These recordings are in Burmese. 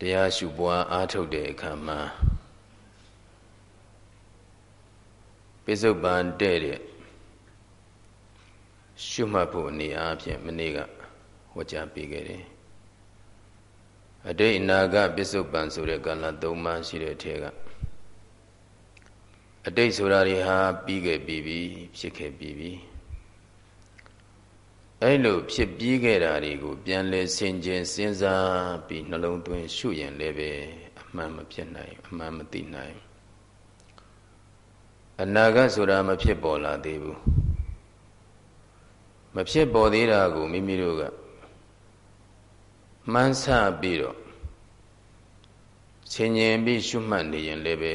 တရားရှုပွားအားထုတ်တဲ့အခါမှာပိစုပန်တဲ့တဲ့ရှုမှတ်ဖို့အနေအားဖြင့်မနေ့ကဟောကြားပေးခဲ့တယ်အတိတ်အနာဂတ်ပိစုပန်ဆိုတဲ့ကာလ၃ပါးရှိတဲ့ထဲကအတိတ်ဆိုတာတွေဟာပြီးခဲ့ပြီးပြီဖြစ်ခဲ့ပြီးပြီ အဲ့လိုဖြစ်ပြီးခဲ့တာတွေကိုပြန်လဲဆင်ခြင်စဉ်းစားပြီးနှလုံးသွင်းရှုရင်လည်းပဲအမှန်မဖြစ်နိုင်အမှန်မသိနိုင်အနာဂတ်ဆိုတာမဖြစ်ပေါ်လာသေးဘူးမဖြစ်ပေါ်သေးတာကိုမိမိတို့ကမှန်းဆပြီးတော့ဆင်ញင်ပြီးရှုမှတ်နေရင်လည်းပဲ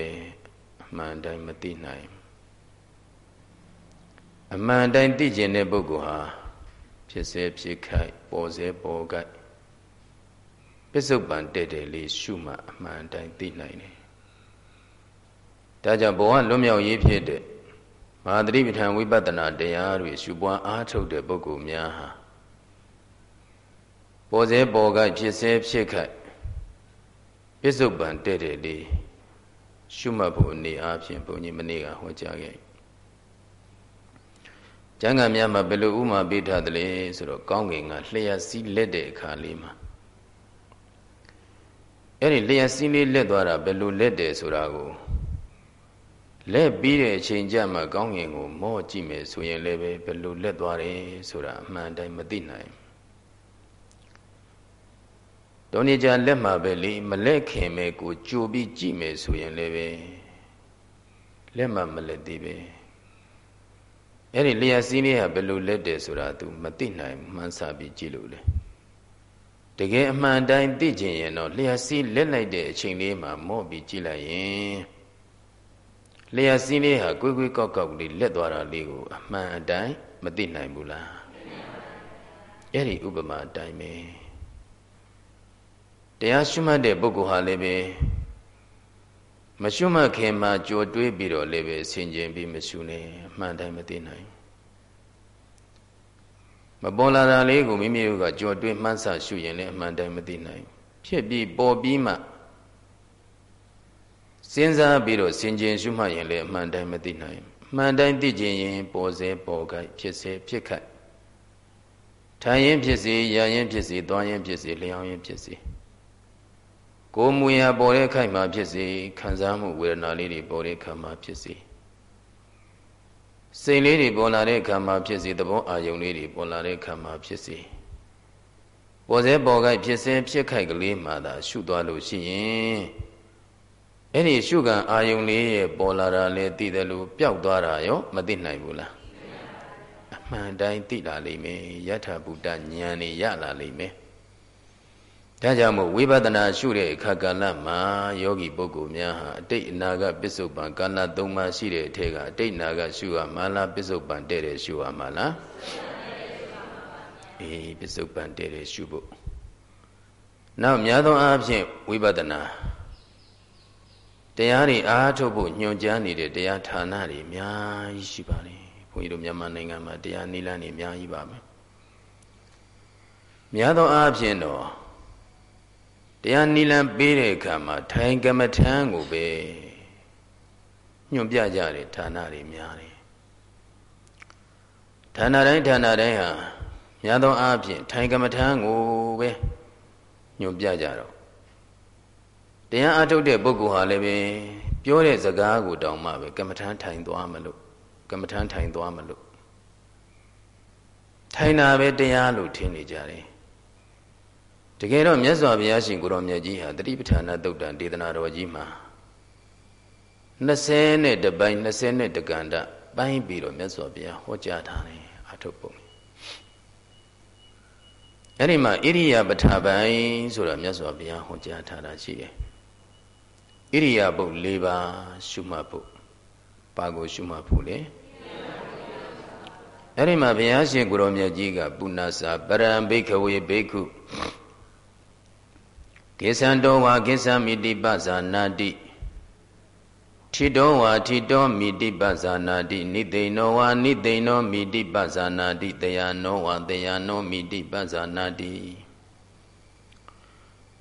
အမှန်တိုင်းမသိနိုင်အမှန်တိုင်းသိကျင်တဲ့ပုဂ္ဂိုလ်ဟာ ဖြစ်စေဖြစ်ခိုက်ပေါ်စေပေါ်ခိုက်ပစ္စုပန်တဲ့တယ်လေးရှုမှအမှန်တိုင်းသိနိုင်တယ်ဒါကြောင့်ဘဝလွတ်မြောက်ရေးဖြစ်တဲ့မဟာသတိပဋ္ဌာန်ဝိပဿနာတရားတွေရှုပွားအားထုတ်တဲ့ပုဂ္ဂိုလ်များဟာပေါ်စေပေါ်ခိုက်ဖြစ်စေဖြစ်ခိုက်ပစ္စုပန်တဲ့တယ်လေးရှုမှတ်ဖို့အနေအားဖြင့်ဘုန်းကြီးမနေ့ကဟောကြားခဲ့ ကျမ်းဂန်များမှာဘယ်လိုဥမာပေးထားသလဲဆိုတော့ကောင်းကင်ကလျှက်စီးလက်တဲ့အခါလေးမှာအဲ့ဒီလျှက်စီးလေးလက်သွားတာဘယ်လိုလက်တယ်ဆိုတာကိုလက်ပြီးတဲ့အချိန်ကျမှကောင်းကင်ကိုမော့ကြည့်မယ်ဆိုရင်လည်းပဲဘယ်လိုလက်သွားတယ်ဆိုတာအမှန်တိုင်းမသိနိုင်တောနေကြလက်မှာပဲလေမလက်ခင်ပဲကိုကြိုပြီးကြည့်မယ်ဆိုရင်လည်းပဲလက်မှာမလက်သေးပဲ အဲ့ဒီလျှက်စီးလေးဟာဘယ်လိုလက်တယ်ဆိုတာ तू မသိနိုင်မှန်းဆပြီးကြည့်လို့လေတကယ်အမှန်တိုင်းသိကျင်ရင်တော့လျှက်စီးလက်လိုက်တဲ့အချိန်လေးမှာမော့ပြီးကြည့်လိုက်ရင်လျှက်စီးလေးဟာကွေးကွေးကောက်ကောက်လေးလက်သွားတာလေးကိုအမှန်အတိုင်းမသိနိုင်ဘူးလားအဲ့ဒီဥပမာအတိုင်းပဲတရားရှုမှတ်တဲ့ပုဂ္ဂိုလ်ဟာလည်းပဲ မရှုမှတ်ခင်မှာကြိုတွေးပြီးတော့လည်းပဲဆင်ခြင်ပြီးမရှုနဲ့အမှန်တိုင်းမသိနိုင်မပေါ်လာတာလေးကိုမိမိတို့ကကြိုတွေးမှန်းဆရှုရင်လည်းအမှန်တိုင်းမသိနိုင်ဖြစ်ပြီးပေါ်ပြီးမှစဉ်းစားပြီးတော့ဆင်ခြင်ရှုမှတ်ရင်လည်းအမှန်တိုင်းမသိနိုင်အမှန်တိုင်းသိခြင်းရင်ပေါ်စေပေါ်ခိုက်ဖြစ်စေဖြစ်ခိုက်ထိုင်ရင်ဖြစ်စေရရင်ဖြစ်စေသွားရင်ဖြစ်စေလျောင်းရင်ဖြစ်စေ ကိုယ်မူရာပေါ်တဲ့ခိုက်မှာဖြစ်စေခံစားမှုဝေဒနာလေးတွေပေါ်တဲ့ခါမှာဖြစ်စေစိတ်လေးတွေပေါ်လာတဲ့ခါမှာဖြစ်စေသဘောအာယုံလေးတွေပေါ်လာတဲ့ခါမှာဖြစ်စေပေါ်စေပေါ်ခိုက်ဖြစ်စေဖြစ်ခိုက်ကလေးမှသာရှုသွားလို့ရှိရင်အဲ့ဒီရှုခံအာယုံလေးရဲ့ပေါ်လာတာလည်းသိတယ်လို့ပျောက်သွားတာရောမသိနိုင်ဘူးလားအမှန်တိုင်းသိလာလိမ့်မယ်ယထာဘုဒ္ဓဉာဏ်นี่ရလာလိမ့်မယ် ဒါကြောင့်မို့ဝိပဿနာရှုတဲ့အခါကာလမှာယောဂီပုဂ္ဂိုလ်များဟာအတိတ်အနာဂတ်ပစ္စုပန်ကာလသုံးပါးရှိတဲ့အထက်ကအတိတ်အနာဂတ်ရှုရမှာလားပစ္စုပန်တဲ့တဲ့ရှုရမှာလားအေးပစ္စုပန်တဲ့တဲ့ရှုဖို့နောက်များသောအားဖြင့်ဝိပဿနာတရားတွေအားထုတ်ဖို့ညွှန်ကြားနေတဲ့တရားဌာနတွေအများကြီးရှိပါလေဘုန်းကြီးတို့မြန်မာနိုင်ငံမှာတရားနိလန်းတွေအများကြီးပါပဲများသောအားဖြင့်တော့ တရားနိလန်းပေးတဲ့အခါမှာထိုင်ကမ္မထံကိုပဲညွှန်ပြကြတယ်ဌာနတွေများတယ်ဌာနတိုင်းဌာနတိုင်းဟာများသောအားဖြင့်ထိုင်ကမ္မထံကိုပဲညွှန်ပြကြတော့တရားအထုတ်တဲ့ပုဂ္ဂိုလ်ဟာလည်းပဲပြောတဲ့စကားကိုတောင်မှပဲကမ္မထံထိုင်သွားမလို့ကမ္မထံထိုင်သွားမလို့ထိုင်တာပဲတရားလို့ထင်နေကြတယ် တကယ်တော့မြတ်စွာဘုရားရှင်ကိုရောမြတ်ကြီးဟာတတိပဋ္ဌာနာတုတ်တံဒေသနာတော်ကြီးမှာ20နဲ့တပိုင်း20နဲ့တကန္တပိုင်းပြီးတော့မြတ်စွာဘုရားဟောကြားထားတယ်အထုပ်ပုံအဲ့ဒီမှာဣရိယာပဋ္ဌာပိုင်းဆိုတာမြတ်စွာဘုရားဟောကြားထားတာရှိတယ်ဣရိယာပုတ်၄ပါးရှုမှတ်ဖို့ပါကိုရှုမှတ်ဖို့လေအဲ့ဒီမှာဘုရားရှင်ကိုရောမြတ်ကြီးကပုဏ္ဏစာပရံဘိခဝေဘိက္ခု ကိသံတောဝါကိသမိတိပဇာနာတိထိတောဝါထိတောမိတိပဇာနာတိနိသိဏောဝါနိသိဏောမိတိပဇာနာတိတယနောဝါတယနောမိတိပဇာနာတိ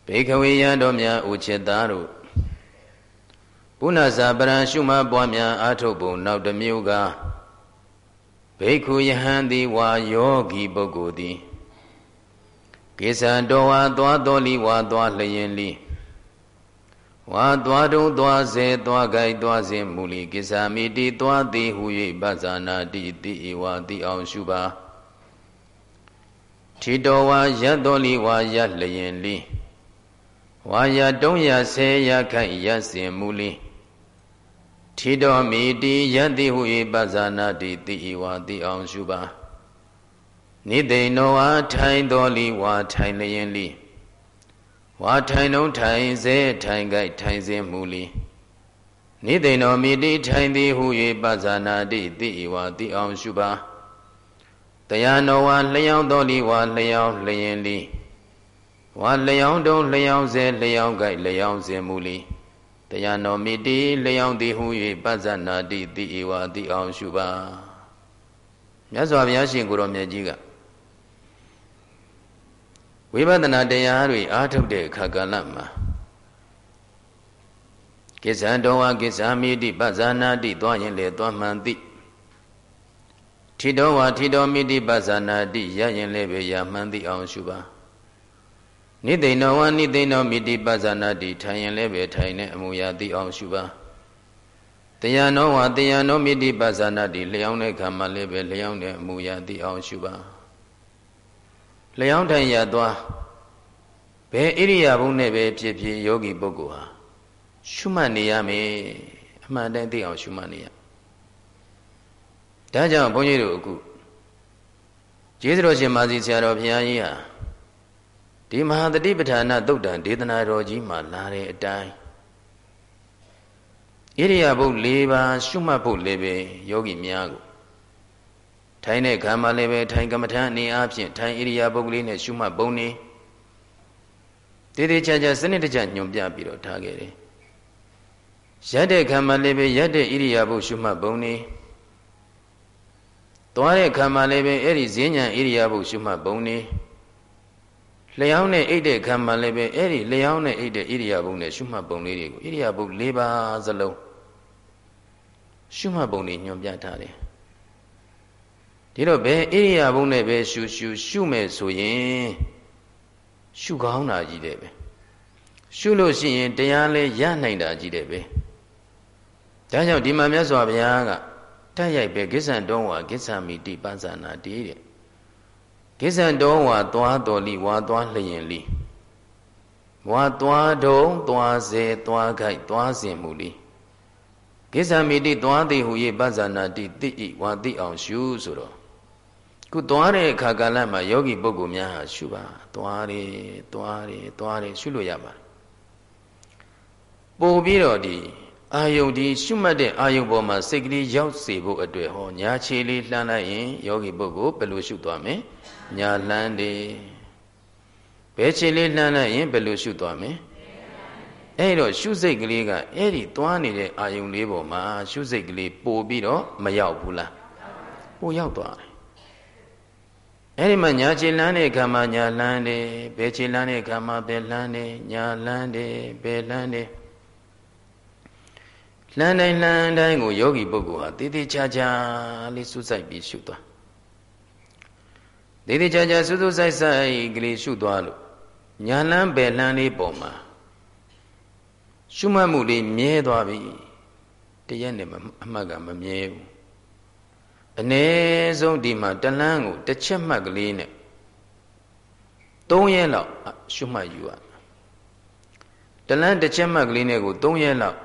ဘေခဝေယံတော်များဥจิตသားတို့ဘုနာဇာပရံရှုမပွားများအာထုတ်ပုံနောက်တစ်မျိုးကဘေခုယဟန်သည်ဝါယောဂီပုဂ္ဂိုလ်သည် ကိစ္စတော်ဝါသွားတော်လီဝါသွားလျင်လီဝါသွားတုံသွားစေသွားကြိုက်သွားစဉ်မူလီကိစ္စမိတိသွားသည်ဟု၍ပဇာနာတိတိဧဝတိအောင်ရှုပါထီတော်ဝါရတ်တော်လီဝါရလျင်လီဝါရတုံးရဆဲရခိုက်ရစဉ်မူလီထီတော်မိတိယတ္တိဟု၏ပဇာနာတိတိဧဝတိအောင်ရှုပါ နိသိဏောဝါထိုင်တော်လီဝါထိုင်လျင်လီဝါထိုင်လုံးထိုင်စေထိုင်ကြိုက်ထိုင်စင်မူလီနိသိဏောမိတိထိုင်သည်ဟု၍ပဇာနာတိတိဧဝတိအောင်ရှုပါတရားနောဝါလျောင်းတော်လီဝါလျောင်းလျင်လီဝါလျောင်းတုံးလျောင်းစေလျောင်းကြိုက်လျောင်းစင်မူလီတရားတော်မိတိလျောင်းသည်ဟု၍ပဇာနာတိတိဧဝတိအောင်ရှုပါမြတ်စွာဘုရားရှင်ကိုရောမြတ်ကြီးက ဝိပဿနာတရားတွေအားထုတ်တဲ့အခါကာလမှာကိစ္ဆံတော်ဝါကိစ္ဆာမိတိပဇာနာတိသွားရင်လေသွားမှန်သိထီတော်ဝါထီတော်မိတိပဇာနာတိရရင်လည်းပဲရမှန်သိအောင်ရှုပါနိသိဏောဝါနိသိဏောမိတိပဇာနာတိထိုင်ရင်လည်းပဲထိုင်နေအမူအရာသိအောင်ရှုပါတရားနောဝါတရားနောမိတိပဇာနာတိလျောင်းတဲ့ခါမှလည်းပဲလျောင်းတဲ့အမူအရာသိအောင်ရှုပါ လျောင်းတိုင်ရသွားဘယ်ဣရိယာပုနဲ့ပဲဖြစ်ဖြစ်ယောဂီပုဂ္ဂိုလ်ဟာရှုမှတ်နေရမယ်အမှန်တည်းသိအောင်ရှုမှတ်နေရဒါကြောင့်ဘုန်းကြီးတို့အခုကျေးဇူးတော်ရှင်မာစီဆရာတော်ဘုရားကြီးဟာဒီမဟာတတိပဋ္ဌာနသုတ်တံဒေသနာတော်ကြီးမှာလာတဲ့အတိုင်းဣရိယာပု၄ပါးရှုမှတ်ဖို့လည်းပဲယောဂီများကို ထိုင်တဲ့ခံမှာလည်းပဲထိုင်ကမ္မထန်အနေအားဖြင့်ထိုင်ဣရိယာပုဂ္ဂလေးနဲ့ရှုမှတ်ပုံနေတည်တည်ချာချာစနစ်တကျညွန်ပြပြီးတော့ထားခဲ့တယ်ရက်တဲ့ခံမှာလည်းပဲရက်တဲ့ဣရိယာပုရှုမှတ်ပုံနေသွားတဲ့ခံမှာလည်းပဲအဲ့ဒီဈဉ္ဉံဣရိယာပုရှုမှတ်ပုံနေလျှောင်းနဲ့အိတ်တဲ့ခံမှာလည်းပဲအဲ့ဒီလျှောင်းနဲ့အိတ်တဲ့ဣရိယာပုနဲ့ရှုမှတ်ပုံလေးတွေကိုဣရိယာပု၄ပါးစလုံးရှုမှတ်ပုံတွေညွန်ပြထားတယ် ဒီတော့ဘယ်ဣရိယာပုနဲ့ပဲရှုရှုရှုမယ်ဆိုရင်ရှုကောင်းတာကြီးတယ်ပဲရှုလို့ရှိရင်တရားလဲရနိုင်တာကြီးတယ်ပဲဒါကြောင့်ဒီမှာမြတ်စွာဘုရားကတက်ရိုက်ပဲကိစ္ဆံတုံးဝါကိစ္ဆာမိတိပဇာနာတိတဲ့ကိစ္ဆံတုံးဝါသွားတော်လိဝါသွားလျင်လိဝါသွားတုံးသွားစေသွားခိုက်သွားစဉ်မူလိကိစ္ဆာမိတိသွားသည်ဟူ၍ပဇာနာတိတိဤဝါတိအောင်ရှုဆိုတော့ ခုသွားတဲ့အခါကာလမှာယောဂီပုဂ္ဂိုလ်များဟာရှုပါသွားတယ်သွားတယ်သွားတယ်ရှုလို့ရပါတယ်ပို့ပြီးတော့ဒီအာယုန်ဒီရှုမှတ်တဲ့အာယုန်ပေါ်မှာစိတ်ကလေးရောက်စေဖို့အတွက်ဟောညာခြေလေးလှမ်းလိုက်ရင်ယောဂီပုဂ္ဂိုလ်ဘယ်လိုရှုသွားမလဲညာလှမ်းတယ်ဘယ်ခြေလေးလှမ်းလိုက်ရင်ဘယ်လိုရှုသွားမလဲအဲ့တော့ရှုစိတ်ကလေးကအဲ့ဒီသွားနေတဲ့အာယုန်လေးပေါ်မှာရှုစိတ်ကလေးပို့ပြီးတော့မရောက်ဘူးလားပို့ရောက်သွားတယ် အဲ့ဒီမှာညာခြေလန်းတဲ့ခါမှာညာလန်းတယ်ဘယ်ခြေလန်းတဲ့ခါမှာဘယ်လန်းတယ်ညာလန်းတယ်ဘယ်လန်းတယ်လန်းတိုင်းလန်းတိုင်းကိုယောဂီပုဂ္ဂိုလ်ဟာတည်တည်ချာချာလေးစူးစိုက်ပြီးရှုသွားတည်တည်ချာချာစူးစူးစိုက်စိုက်ကလေးရှုသွားလို့ညာလန်းဘယ်လန်းလေးပေါ်မှာရှုမှတ်မှုလေးမြဲသွားပြီတရက်နဲ့အမှတ်ကမမြဲဘူး အ ਨੇ ဆုံးဒီမှာတလန်းကိုတစ်ချက်မှတ်ကလေးနဲ့၃ရက်လောက်ရှုမှတ်ယူရတလန်းတစ်ချက်မှတ်ကလေးနဲ့ကို၃ရက်လောက်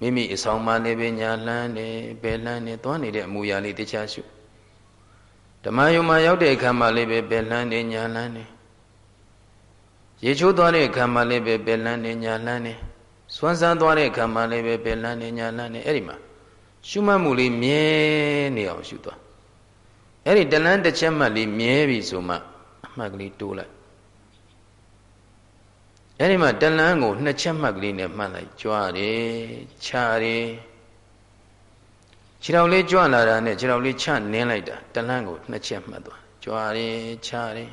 မိမိအဆောင်မှလည်းပဲညာလှမ်းတယ်ဘယ်လှမ်းတယ်သွားနေတဲ့အမူအရာလေးတရားရှုဓမ္မယုံမှာရောက်တဲ့အခါမှာလည်းပဲဘယ်လှမ်းတယ်ညာလှမ်းတယ်ရေချိုးသွားတဲ့အခါမှာလည်းပဲဘယ်လှမ်းတယ်ညာလှမ်းတယ်စွမ်းစားသွားတဲ့အခါမှာလည်းပဲဘယ်လှမ်းတယ်ညာလှမ်းတယ်အဲ့ဒီမှာ ရှုမှတ်မှုလေးမြဲနေအောင်ရှုသွားအဲ့ဒီတလန်းတစ်ချက်မှတ်လေးမြဲပြီဆိုမှအမှတ်ကလေးတိုးလိုက်အဲ့ဒီမှာတလန်းကိုနှစ်ချက်မှတ်ကလေးနဲ့မှတ်လိုက်ကြွားတယ်ခြားတယ်ခြေတော်လေးကြွလာတာနဲ့ခြေတော်လေးချနင်းလိုက်တာတလန်းကိုနှစ်ချက်မှတ်သွားကြွားတယ်ခြားတယ်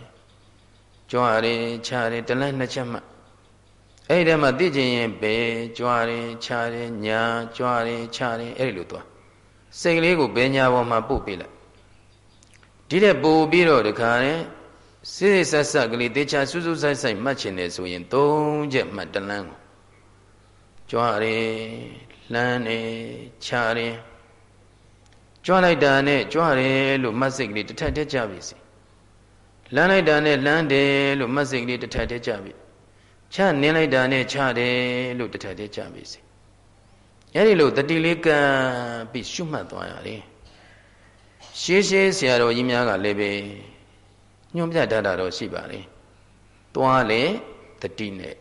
ကြွားတယ်ခြားတယ်တလန်းနှစ်ချက်မှတ် အဲ့ဒီမှာသိကျင်ရင်ပဲကြွားတယ်ခြားတယ်ညာကြွားတယ်ခြားတယ်အဲ့ဒီလိုသွားစိတ်ကလေးကိုဘယ်ညာပေါ်မှာပို့ပေးလိုက်ဒီတဲ့ပို့ပြီးတော့တခါနဲ့စိစိဆက်ဆက်ကလေးတေချာစူးစူးဆိုင်ဆိုင်မှတ်ချင်တယ်ဆိုရင်၃ချက်မှတ်တလန်းကိုကြွားတယ်လှမ်းတယ်ခြားတယ်ကြွားလိုက်တာနဲ့ကြွားတယ်လို့မှတ်စိတ်ကလေးတစ်ထပ်တည်းကြပြီစီလှမ်းလိုက်တာနဲ့လှမ်းတယ်လို့မှတ်စိတ်ကလေးတစ်ထပ်တည်းကြပြီ ချနင်းလိုက်တာနဲ့ချတယ်လို့တစ်ထပ်တည်းကြပြီစီအဲ့ဒီလိုတတိလေးကံပြီးရှုမှတ်သွားရတယ်ရှေးရှေးဆရာတော်ကြီးများကလည်းပဲညွှန်ပြတတ်တာတော့ရှိပါလေသွားလေတတိနဲ့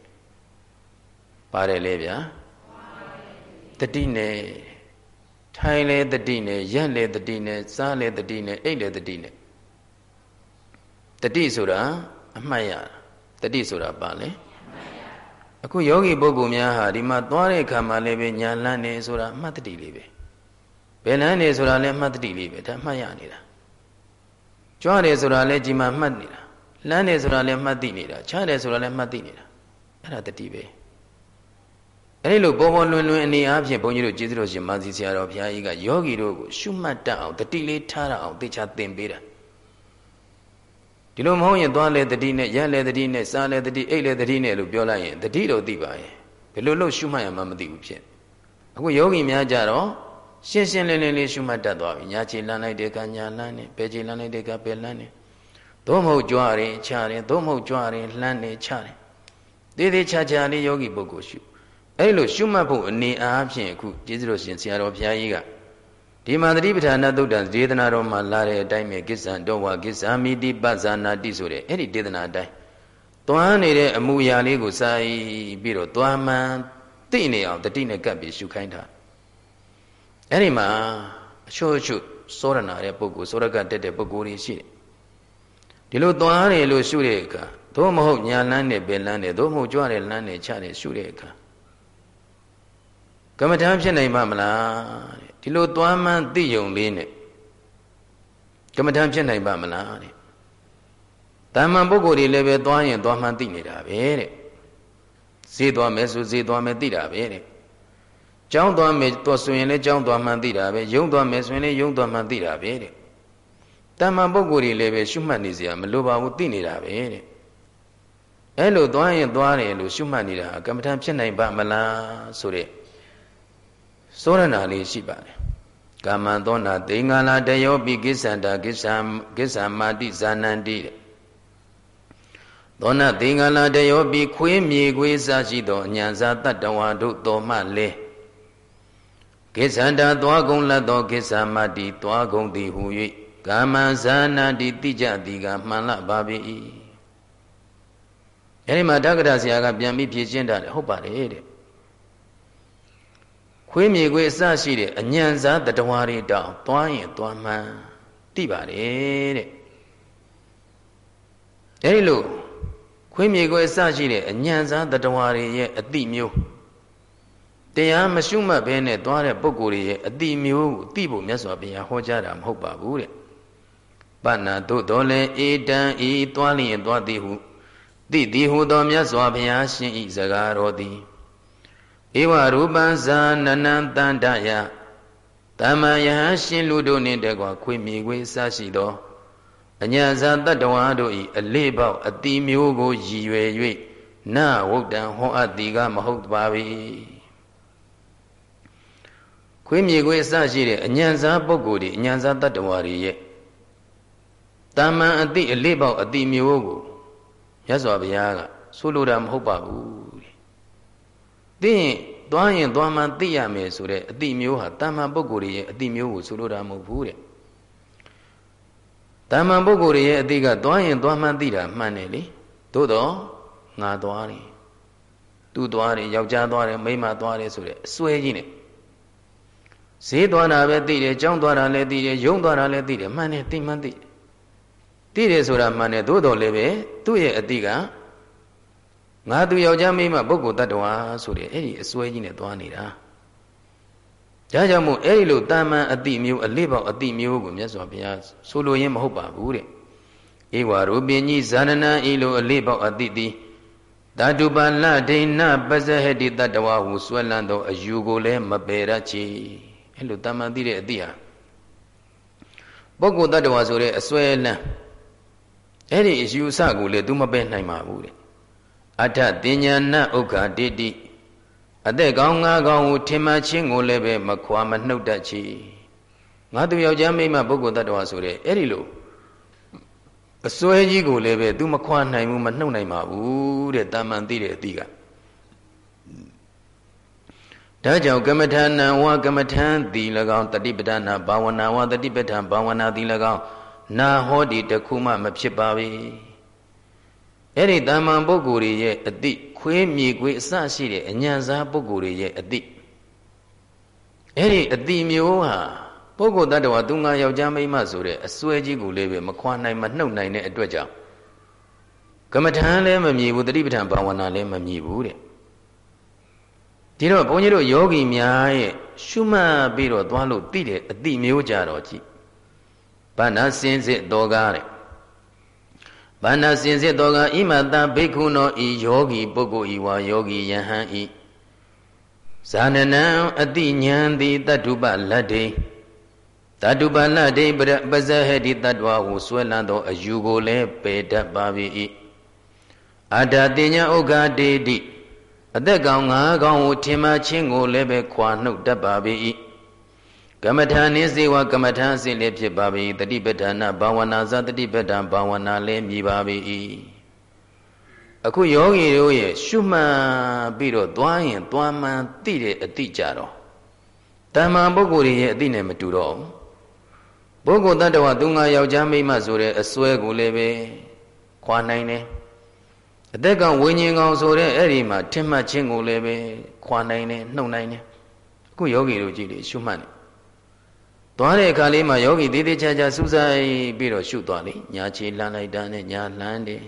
ပါတယ်လေဗျာတတိနဲ့ထိုင်လေတတိနဲ့ရက်လေတတိနဲ့စားလေတတိနဲ့အိတ်လေတတိနဲ့တတိဆိုတာအမှတ်ရတတိဆိုတာပါလေ အခုယောဂီပုဂ္ဂိုလ်များဟာဒီမှာသွားတဲ့အခါမှာလည်းပဲညာလန်းနေဆိုတာအမှတ်တတိလေးပဲဘယ်လန်းနေဆိုတာလည်းအမှတ်တတိလေးပဲဒါအမှတ်ရနေတာကြွားတယ်ဆိုတာလည်းကြီးမာမှတ်နေတာလမ်းတယ်ဆိုတာလည်းမှတ်သိနေတာချတယ်ဆိုတာလည်းမှတ်သိနေတာအဲ့ဒါတတိပဲအဲ့ဒီလိုပေါ်ပေါ်လွင်လွင်အနေအားဖြင့်ဘုန်းကြီးတို့ကျေးဇူးတော်ရှင်မာစီဆရာတော်ဘုရားကြီးကယောဂီတို့ကိုရှုမှတ်တတ်အောင်တတိလေးထားရအောင်သေချာသင်ပေးတာ ဒီလိုမဟုတ်ရင်သွားလေတတိနဲ့ရက်လေတတိနဲ့စားလေတတိအိတ်လေတတိနဲ့လို့ပြောလိုက်ရင်တတိတော့သိပါရဲ့ဘယ်လိုလို့ရှုမှတ်ရမှမသိဘူးဖြစ်အခုယောဂီများကြတော့ရှင်းရှင်းလင်းလင်းလေးရှုမှတ်တတ်သွားပြီညာချီလန်းလိုက်တဲ့ကညာလန်းနေဘယ်ချီလန်းလိုက်တဲ့ကဘယ်လန်းနေသို့မဟုတ်ကြွားရင်ချရင်သို့မဟုတ်ကြွားရင်လှမ်းနေချတယ်သေးသေးချာချာလေးယောဂီပုဂ္ဂိုလ်ရှုအဲ့လိုရှုမှတ်ဖို့အနေအားဖြင့်အခုကျေးဇူးတော်ရှင်ဆရာတော်ဘုရားကြီးက ဒီမှာသတိပဋ္ဌာန်သုတ်တံဒေသနာတော်မှာလာတဲ့အတိုင်းပဲကိစ္ဆံတော်ဝကိစ္ဆာမိတိပဇာနာတိဆိုတဲ့အဲ့ဒီဒေသနာအတိုင်းသွားနေတဲ့အမူအရာလေးကိုစာပြီးတော့သွားမှန်သိနေအောင်တတိနဲ့ကပ်ပြီးရှုခိုင်းတာအဲ့ဒီမှာအချို့အချို့စောရနာတဲ့ပုဂ္ဂိုလ်စောရကတက်တဲ့ပုဂ္ဂိုလ်တွေရှိတယ်ဒီလိုသွားတယ်လို့ရှုတဲ့အခါသို့မဟုတ်ညာလန်းနဲ့ပင်လန်းနဲ့သို့မဟုတ်ကြွတဲ့လန်းနဲ့ချတဲ့ရှုတဲ့အခါကမ္မထမ်းဖြစ်နိုင်ပါမလားတဲ့ ဒီလိုသွားမှန်းသိယုံလေးနဲ့ကမ္မထမ်းဖြစ်နိုင်ပါမလားတဲ့တာမန်ပုဂ္ဂိုလ်တွေလည်းပဲသွားရင်သွားမှန်းသိနေတာပဲတဲ့ဈေးသွားမယ်ဆိုဈေးသွားမယ်သိတာပဲတဲ့ကျောင်းသွားမယ်တော့ဆိုရင်လည်းကျောင်းသွားမှန်းသိတာပဲယုံသွားမယ်ဆိုရင်လည်းယုံသွားမှန်းသိတာပဲတဲ့တမန်ပုဂ္ဂိုလ်တွေလည်းပဲရှုမှတ်နေစရာမလိုပါဘူးသိနေတာပဲတဲ့အဲ့လိုသွားရင်သွားတယ်လို့ရှုမှတ်နေတာကမ္မထဖြစ်နိုင်ပါမလားဆိုတဲ့သောရဏလေးရှိပါတယ် ကာမံသောနာသေင်္ဂလာတယောပိကိစ္ဆန္တာကိစ္ဆံကိစ္ဆာမာတိဇာနန္တိတဲ့သောနာသေင်္ဂလာတယောပိခွေးမြေခွေးစရှိသောအညာဇာတတ္တဝါတို့တော်မှလဲကိစ္ဆန္တာသွားကုန်လတ်သောကိစ္ဆာမာတိသွားကုန်သည်ဟူ၍ကာမံဇာနန္တိတိကြသည်ကမှန်လပါပေ၏အဲဒီမှာတက္ကရာဆရာကပြန်ပြီးဖြည့်ရှင်းတာလေဟုတ်ပါတယ်တဲ့ ခွေးမြေခွေးအစရှိတဲ့အညံစားတတဝါတွေတောင်သွားရင်သွားမှန်းသိပါတယ်တဲ့အဲဒီလိုခွေးမြေခွေးအစရှိတဲ့အညံစားတတဝါတွေရဲ့အတိမျိုးတရားမရှုမှတ်ဘဲနဲ့သွားတဲ့ပုဂ္ဂိုလ်တွေရဲ့အတိမျိုးကိုသိဖို့မြတ်စွာဘုရားဟောကြားတာမဟုတ်ပါဘူးတဲ့ပဏ္ဏတို့တော်လဲအေတံဤသွားလျင်သွားသည်ဟုသိသည်ဟုသောမြတ်စွာဘုရားရှင်ဤစကားတော်သည် ဧဝရူပံဇာနနံတန္တယတမ္မာယဟရှင်လူတို့နှင့်တကွာခွေမြေခွေစရှိသောအညာဇာတတ္တဝါတို့၏အလေးပေါက်အတိမျိုးကိုရည်ရွယ်၍နဝုတ်တံဟောအပ်သည်ကမဟုတ်ပါ၏ခွေမြေခွေစရှိတဲ့အညာဇာပုဂ္ဂိုလ်တွေအညာဇာတတ္တဝါတွေရဲ့တမ္မာအတိအလေးပေါက်အတိမျိုးကိုရသော်ဘုရားကဆိုလိုတာမဟုတ်ပါဘူး သိရင်သွားရင်သွားမှသိရမယ်ဆိုတဲ့အတိမျိုးဟာတာမန်ပုဂ္ဂိုလ်ရဲ့အတိမျိုးကိုဆိုလိုတာမဟုတ်ဘူးတဲ့တာမန်ပုဂ္ဂိုလ်ရဲ့အတိကသွားရင်သွားမှသိတာမှန်တယ်လေသို့တော့ငါသွားတယ်သူသွားတယ်ယောက်ျားသွားတယ်မိန်းမသွားတယ်ဆိုတဲ့အစွဲကြီးနဲ့ဈေးသွားတာပဲသိတယ်ကြောင်းသွားတာလည်းသိတယ်ယုံသွားတာလည်းသိတယ်မှန်တယ်သိမှန်သိတယ်သိတယ်ဆိုတာမှန်တယ်သို့တော်လည်းပဲသူ့ရဲ့အတိက ငါသူယောက်ျားမိန်းမပုဂ္ဂိုလ်တ attva ဆိုတဲ့အဲ့ဒီအစွဲကြီးနဲ့သွားနေတာဒါကြောင့်မို့အဲ့ဒီလိုတာမန်အတိမျိုးအလေးပေါက်အတိမျိုးကိုမြတ်စွာဘုရားဆိုလိုရင်းမဟုတ်ပါဘူးတဲ့ဧဝရူပညိဇာနနံဤလိုအလေးပေါက်အတိတိတတတုပလဒိဏပဇဟတိတတဝဟုဆွဲလန်းသောအယူကိုလည်းမပယ်ရချေအဲ့လိုတမန်သိတဲ့အတိဟာပုဂ္ဂိုလ်တ attva ဆိုတဲ့အစွဲလန်းအဲ့ဒီအယူအဆကိုလည်း तू မပယ်နိုင်ပါဘူးတဲ့ အထတင်ညာဏဥက္ခတိတိအသက်ကောင်းငါကောင်းကိုထင်မှချင်းကိုလည်းပဲမခွာမနှုတ်တတ်ချေငါသူယောက်ျားမိန်းမပုဂ္ဂိုလ်တ attva ဆိုတဲ့အဲ့ဒီလိုအစွဲကြီးကိုလည်းပဲ तू မခွာနိုင်ဘူးမနှုတ်နိုင်ပါဘူးတဲ့တာမန်သိတဲ့အတိကဒါကြောင့်ကမ္မထာနံဝကမ္မထံတိ၎င်းတတိပဒနာဘာဝနာဝတတိပဋ္ဌာန်ဘာဝနာတိ၎င်းနာဟောဒီတခုမှမဖြစ်ပါပေ အဲ့ဒီတာမန်ပုဂ္ဂိုလ်ရဲ့အတိခွေးမြေခွေးအစရှိတဲ့အညံစားပုဂ္ဂိုလ်ရဲ့အတိအဲ့ဒီအတိမျိုးဟာပုဂ္ဂိုလ်တ attva သူငါယောက်ျားမိန်းမဆိုတဲ့အစွဲကြီးကိုလည်းပဲမခွာနိုင်မနှုတ်နိုင်တဲ့အတွက်ကြောင့်ကမ္မထံလည်းမမြည်ဘူးတတိပဋ္ဌာန်ဘာဝနာလည်းမမြည်ဘူးတဲ့ဒီတော့ဘုန်းကြီးတို့ယောဂီများရဲ့ရှုမှတ်ပြီးတော့သွားလို့သိတယ်အတိမျိုးကြတော့ကြည့်ဘာနာစင်စစ်တော်ကားတဲ့ ဘာနာစင်စစ်တော်ကားဣမတဘိက္ခုနောဤယောဂီပုဂ္ဂိုလ်ဤဝါယောဂီယဟန်ဤဇာနနံအတိညာတိတတ္ထုပလတ္တိတတုပလတိပရပဇဟတိတတ္တဝဟုဆွဲလန်းသောအယူကိုလည်းပေတတ်ပါ၏အတ္တတင်ညာဥက္ခတေတိအသက်ကောင်ငါးကောင်ကိုထင်မှချင်းကိုလည်းပဲခွာနှုတ်တတ်ပါ၏ ကမ္မထာနိစေဝကမ္မထာအစဉ်လည်းဖြစ်ပါ၏တတိပဋ္ဌာနာဘာဝနာဇတတိပဋ္ဌာန်ဘာဝနာလည်းမြည်ပါ၏အခုယောဂီတို့ရဲ့ရှုမှတ်ပြီးတော့သွားရင်သွားမှန်သိတဲ့အတိကြတော့တမ္မာပုဂ္ဂိုလ်ရဲ့အတိနဲ့မတူတော့ဘူးပုဂ္ဂိုလ်တ attva သူငါယောက်ျားမိန်းမဆိုတဲ့အစွဲကိုလည်းပဲခွာနိုင်တယ်အသက်ကဝိညာဉ်ကောင်ဆိုတဲ့အဲ့ဒီမှာထင်မှတ်ခြင်းကိုလည်းပဲခွာနိုင်တယ်နှုတ်နိုင်တယ်အခုယောဂီတို့ကြည့်လေရှုမှတ်တယ် သွားတဲ့အခါလေးမှာယောဂီသေးသေးချာချာစူးစိုက်ပြီးတော့ရှုသွားလေညာခြေလှမ်းလိုက်တာနဲ့ညာလှမ်းတယ်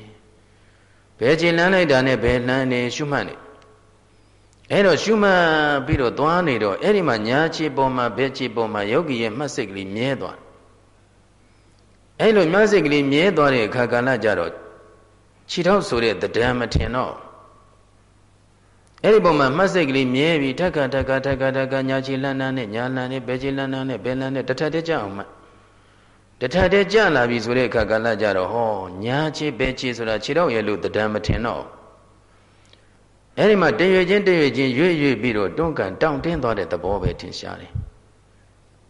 ဘယ်ခြေလှမ်းလိုက်တာနဲ့ဘယ်လှမ်းတယ်ရှုမှတ်တယ်အဲ့တော့ရှုမှတ်ပြီးတော့သွားနေတော့အဲ့ဒီမှာညာခြေပေါ်မှာဘယ်ခြေပေါ်မှာယောဂီရဲ့မှတ်စိတ်ကလေးမြဲသွားတယ်အဲ့လိုမျက်စိတ်ကလေးမြဲသွားတဲ့အခါကာလကြတော့ခြေထောက်ဆိုတဲ့တဒံမထင်တော့ အဲ့ဒီပုံမှာမှတ်စိတ်ကလေးမြဲပြီးထက်ကထက်ကထက်ကထက်ကညာချီလန်းလန်းနဲ့ညာလန်းနဲ့ဘဲချီလန်းလန်းနဲ့ဘဲလန်းနဲ့တထက်တည်းကြအောင်မှတထက်တည်းကြလာပြီဆိုတဲ့အခါကာလကြတော့ဟောညာချီဘဲချီဆိုတာခြေထောက်ရဲ့လို့တဒံမထင်တော့အဲ့ဒီမှာတရွေချင်းတရွေချင်းရွေ့ရွေ့ပြီးတော့တွန်းကန်တောင့်တင်းသွားတဲ့သဘောပဲထင်ရှားတယ်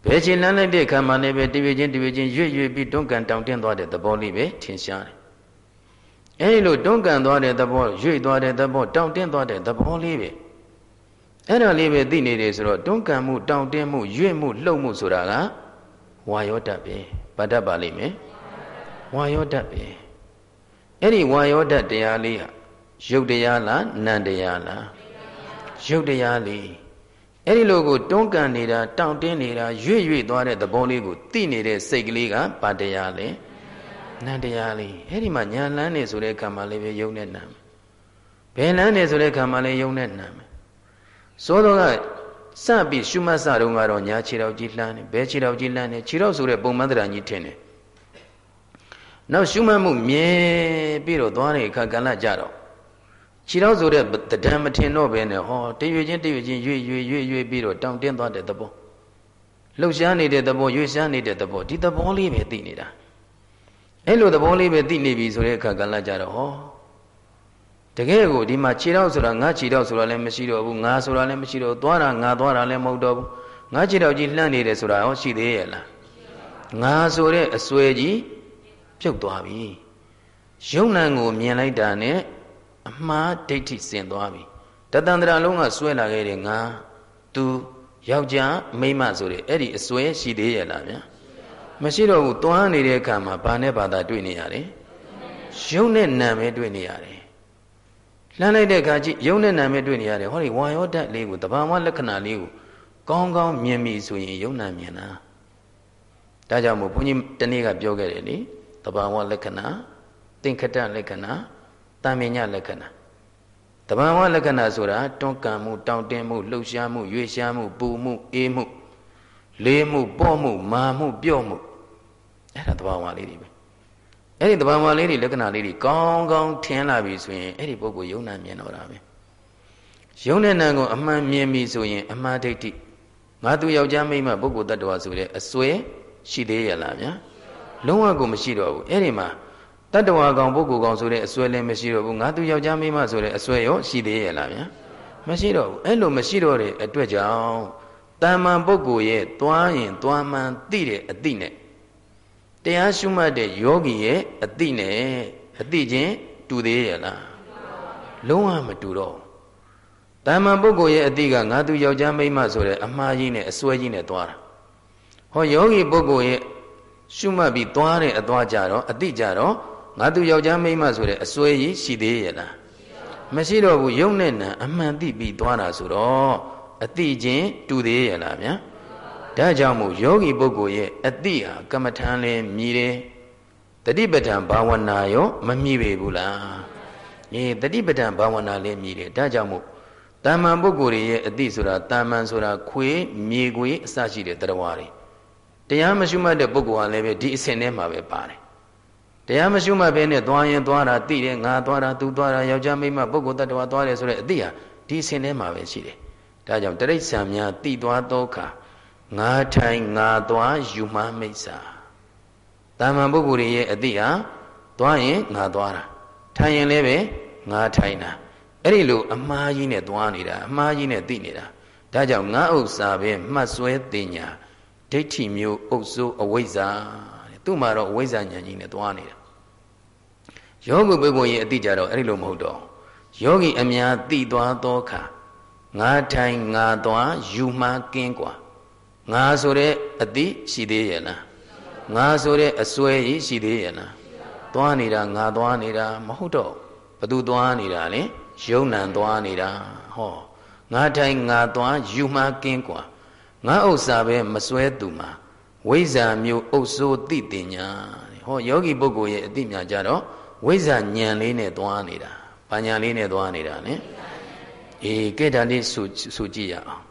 ဘယ်ချိန်လမ်းလိုက်တဲ့ခံမှလည်းပဲတပြေချင်းတပြေချင်းရွေ့ရွေ့ပြီးတွန်းကန်တောင်တင်းသွားတဲ့သဘောလေးပဲထင်ရှားတယ်။ အဲဒီလိုတွန်းကန်သွားတဲ့သဘောရွေ့သွားတဲ့သဘောတောင်တင်းသွားတဲ့သဘောလေးပဲအဲ့ဒါလေးပဲသိနေတယ်ဆိုတော့တွန်းကန်မှုတောင်တင်းမှုရွေ့မှုလှုပ်မှုဆိုတာကဝါယောဓာတ်ပဲဗတ်တတ်ပါလိမ့်မယ်ဝါယောဓာတ်ပဲအဲ့ဒီဝါယောဓာတ်တရားလေးဟာရုပ်တရားလားနာမ်တရားလားရုပ်တရားလေးအဲ့ဒီလိုကိုတွန်းကန်နေတာတောင့်တင်းနေတာရွေ့ရွေ့သွားတဲ့သဘောလေးကိုသိနေတဲ့စိတ်ကလေးကဘာတရားလဲ နန္တရားလေးအဲ့ဒီမှာညာလန်းနေဆိုတဲ့ခံမှလေးပဲယုံနဲ့နာမယ်ဘယ်လန်းနေဆိုတဲ့ခံမှလေးယုံနဲ့နာမယ်သောတော်ကစပြီးရှုမှတ်စတုန်းကတော့ညာခြေတော်ကြီးလှမ်းတယ်ဘယ်ခြေတော်ကြီးလှမ်းတယ်ခြေတော်ဆိုတဲ့ပုံမှန်တရားကြီးထင်တယ်နောက်ရှုမှတ်မှုမြဲပြီးတော့သွားတဲ့အခါကလည်းကြတော့ခြေထောက်ဆိုတဲ့တံမထင်တော့ပဲနဲ့ဟောတရွေချင်းတရွေချင်းရွေ့ရွေ့ရွေ့ရွေ့ပြီးတော့တောင့်တင်းသွားတဲ့သဘောလှုပ်ရှားနေတဲ့သဘောရွေ့ရှားနေတဲ့သဘောဒီသဘောလေးပဲသိနေတာ အဲ့လိုသဘောလေးပဲသိနေပြီဆိုတဲ့အခါကလည်းကြတော့ဟောတကယ်ကိုဒီမှာခြေထောက်ဆိုတာငါခြေထောက်ဆိုတာလည်းမရှိတော့ဘူးငါဆိုတာလည်းမရှိတော့သွားတာငါသွားတာလည်းမဟုတ်တော့ဘူးငါခြေထောက်ကြီးလှမ်းနေတယ်ဆိုတာဟောရှိသေးရဲ့လားငါဆိုတဲ့အစွဲကြီးပြုတ်သွားပြီယုံ nant ကိုမြင်လိုက်တာနဲ့အမှားဒိဋ္ဌိစင်သွားပြီတတန္တရာလုံးကစွဲလာခဲ့တဲ့ငါသူယောက်ျားမိန်းမဆိုတဲ့အဲ့ဒီအစွဲရှိသေးရဲ့လားဗျာ မရှိတော့ဘူးတွားနေတဲ့အခါမှာဘာနဲ့ဘာသာတွေ့နေရတယ်ရုပ်နဲ့နာမ်ပဲတွေ့နေရတယ်လှမ်းလိုက်တဲ့အခါကြည့်ရုပ်နဲ့နာမ်ပဲတွေ့နေရတယ်ဟောဒီဝါယောဓာတ်လေးကိုတဘာဝလက္ခဏာလေးကိုကောင်းကောင်းမြင်ပြီဆိုရင်ယုံနာမြင်တာဒါကြောင့်မို့ဘုန်းကြီးတနေ့ကပြောခဲ့တယ်လေတဘာဝလက္ခဏာသင်္ခတလက္ခဏာတာမင်ညလက္ခဏာတဘာဝလက္ခဏာဆိုတာတွန်းကန်မှုတောင့်တင်းမှုလှုပ်ရှားမှုရွေ့ရှားမှုပူမှုအေးမှုလေးမှုပေါ့မှုမာမှုပြော့မှု အဲ့ဒါတဘာဝလေးတွေပဲအဲ့ဒီတဘာဝလေးတွေလက္ခဏာလေးတွေကောင်းကောင်းထင်လာပြီဆိုရင်အဲ့ဒီပုဂ္ဂိုလ်ယုံနာမြင်တော့တာပဲယုံတဲ့နာကိုအမှန်မြင်ပြီဆိုရင် အမှားဒိဋ္ဌိငါသူယောက်ျားမိန်းမပုဂ္ဂိုလ်တ attva ဆိုတဲ့အစွဲရှိသေးရလားဗျာလုံးဝကိုမရှိတော့ဘူးအဲ့ဒီမှာတတ္တဝါကောင်ပုဂ္ဂိုလ်ကောင်ဆိုတဲ့အစွဲလည်းမရှိတော့ဘူးငါသူယောက်ျားမိန်းမဆိုတဲ့အစွဲရောရှိသေးရဲ့လားဗျာမရှိတော့ဘူးအဲ့လိုမရှိတော့တဲ့အတွက်ကြောင့်တာမန်ပုဂ္ဂိုလ်ရဲ့သွားရင်သွားမှန်သိတဲ့အတိနဲ့ တရားရှုမှတ်တဲ့ယောဂီရဲ့အတိနဲ့အတိချင်းတူသေးရဲ့လားလုံးဝမတူတော့တာမန်ပုဂ္ဂိုလ်ရဲ့အတိကငါသူယောက်ျားမိန်းမဆိုတဲ့အမှားကြီးနဲ့အစွဲကြီးနဲ့သွားတာဟောယောဂီပုဂ္ဂိုလ်ရဲ့ရှုမှတ်ပြီးသွားတဲ့အသွားကြတော့အတိကြတော့ငါသူယောက်ျားမိန်းမဆိုတဲ့အစွဲကြီးရှိသေးရဲ့လားမရှိတော့ဘူးယုံနဲ့နံအမှန်သိပြီးသွားတာဆိုတော့အတိချင်းတူသေးရဲ့လားဗျာ ဒါကြောင့်မို့ယောဂီပုဂ္ဂိုလ်ရဲ့အတိဟာကမ္မထံလဲမြည်တယ်တတိပဋ္ဌာန်ဘာဝနာရောမမြည်ပေဘူးလားအေးတတိပဋ္ဌာန်ဘာဝနာလဲမြည်တယ်ဒါကြောင့်မို့တာမန်ပုဂ္ဂိုလ်ရဲ့အတိဆိုတာတာမန်ဆိုတာခွေမြေခွေအစရှိတဲ့တရားတွေတရားမရှိမှတ်တဲ့ပုဂ္ဂိုလ်ဟာလည်းပဲဒီအစဉ်ထဲမှာပဲပါတယ်တရားမရှိမှတ်ဘဲနဲ့သွားရင်သွားတာသိတယ်ငါသွားတာသူသွားတာယောက်ျားမိန်းမပုဂ္ဂိုလ်တ attva သွားတယ်ဆိုတဲ့အတိဟာဒီအစဉ်ထဲမှာပဲရှိတယ်ဒါကြောင့်တရိစ္ဆာန်များတိသွားသောအခါ ငါထိုင်ငါသွားယူမှမိစ္ဆာတာမန်ပုဂ္ဂိုလ်ရဲ့အတိဟာသွားရင်ငါသွားတာထိုင်ရင်လည်းပဲငါထိုင်တာအဲ့ဒီလိုအမှားကြီးနဲ့သွားနေတာအမှားကြီးနဲ့သိနေတာဒါကြောင့်ငါဥစ္စာပဲမှတ်စွဲတင်ညာဒိဋ္ဌိမျိုးအုပ်စိုးအဝိဇ္ဇာသူ့မှာတော့အဝိဇ္ဇာဉာဏ်ကြီးနဲ့သွားနေတာယောဂုပုဂ္ဂိုလ်ရဲ့အတိကြတော့အဲ့ဒီလိုမဟုတ်တော့ယောဂီအများသိသွားသောအခါငါထိုင်ငါသွားယူမှကင်းကွာ ငါဆိုတဲ့အတိရှိသေးရဲ့လားငါဆိုတဲ့အစွဲကြီးရှိသေးရဲ့လားသွားနေတာငါသွားနေတာမဟုတ်တော့ဘသူသွားနေတာလဲယုံ nant သွားနေတာဟောငါတိုင်းငါသွားယူမှကင်းကွာငါဥစ္စာပဲမစွဲသူမှာဝိဇ္ဇာမျိုးအုပ်စိုးသိတင်ညာဟောယောဂီပုဂ္ဂိုလ်ရဲ့အသိဉာဏ်ကြတော့ဝိဇ္ဇာဉာဏ်လေးနဲ့သွားနေတာ။ဘာဉာဏ်လေးနဲ့သွားနေတာလဲ။အေးကဲဒါလေးဆိုဆိုကြည့်ရအောင်။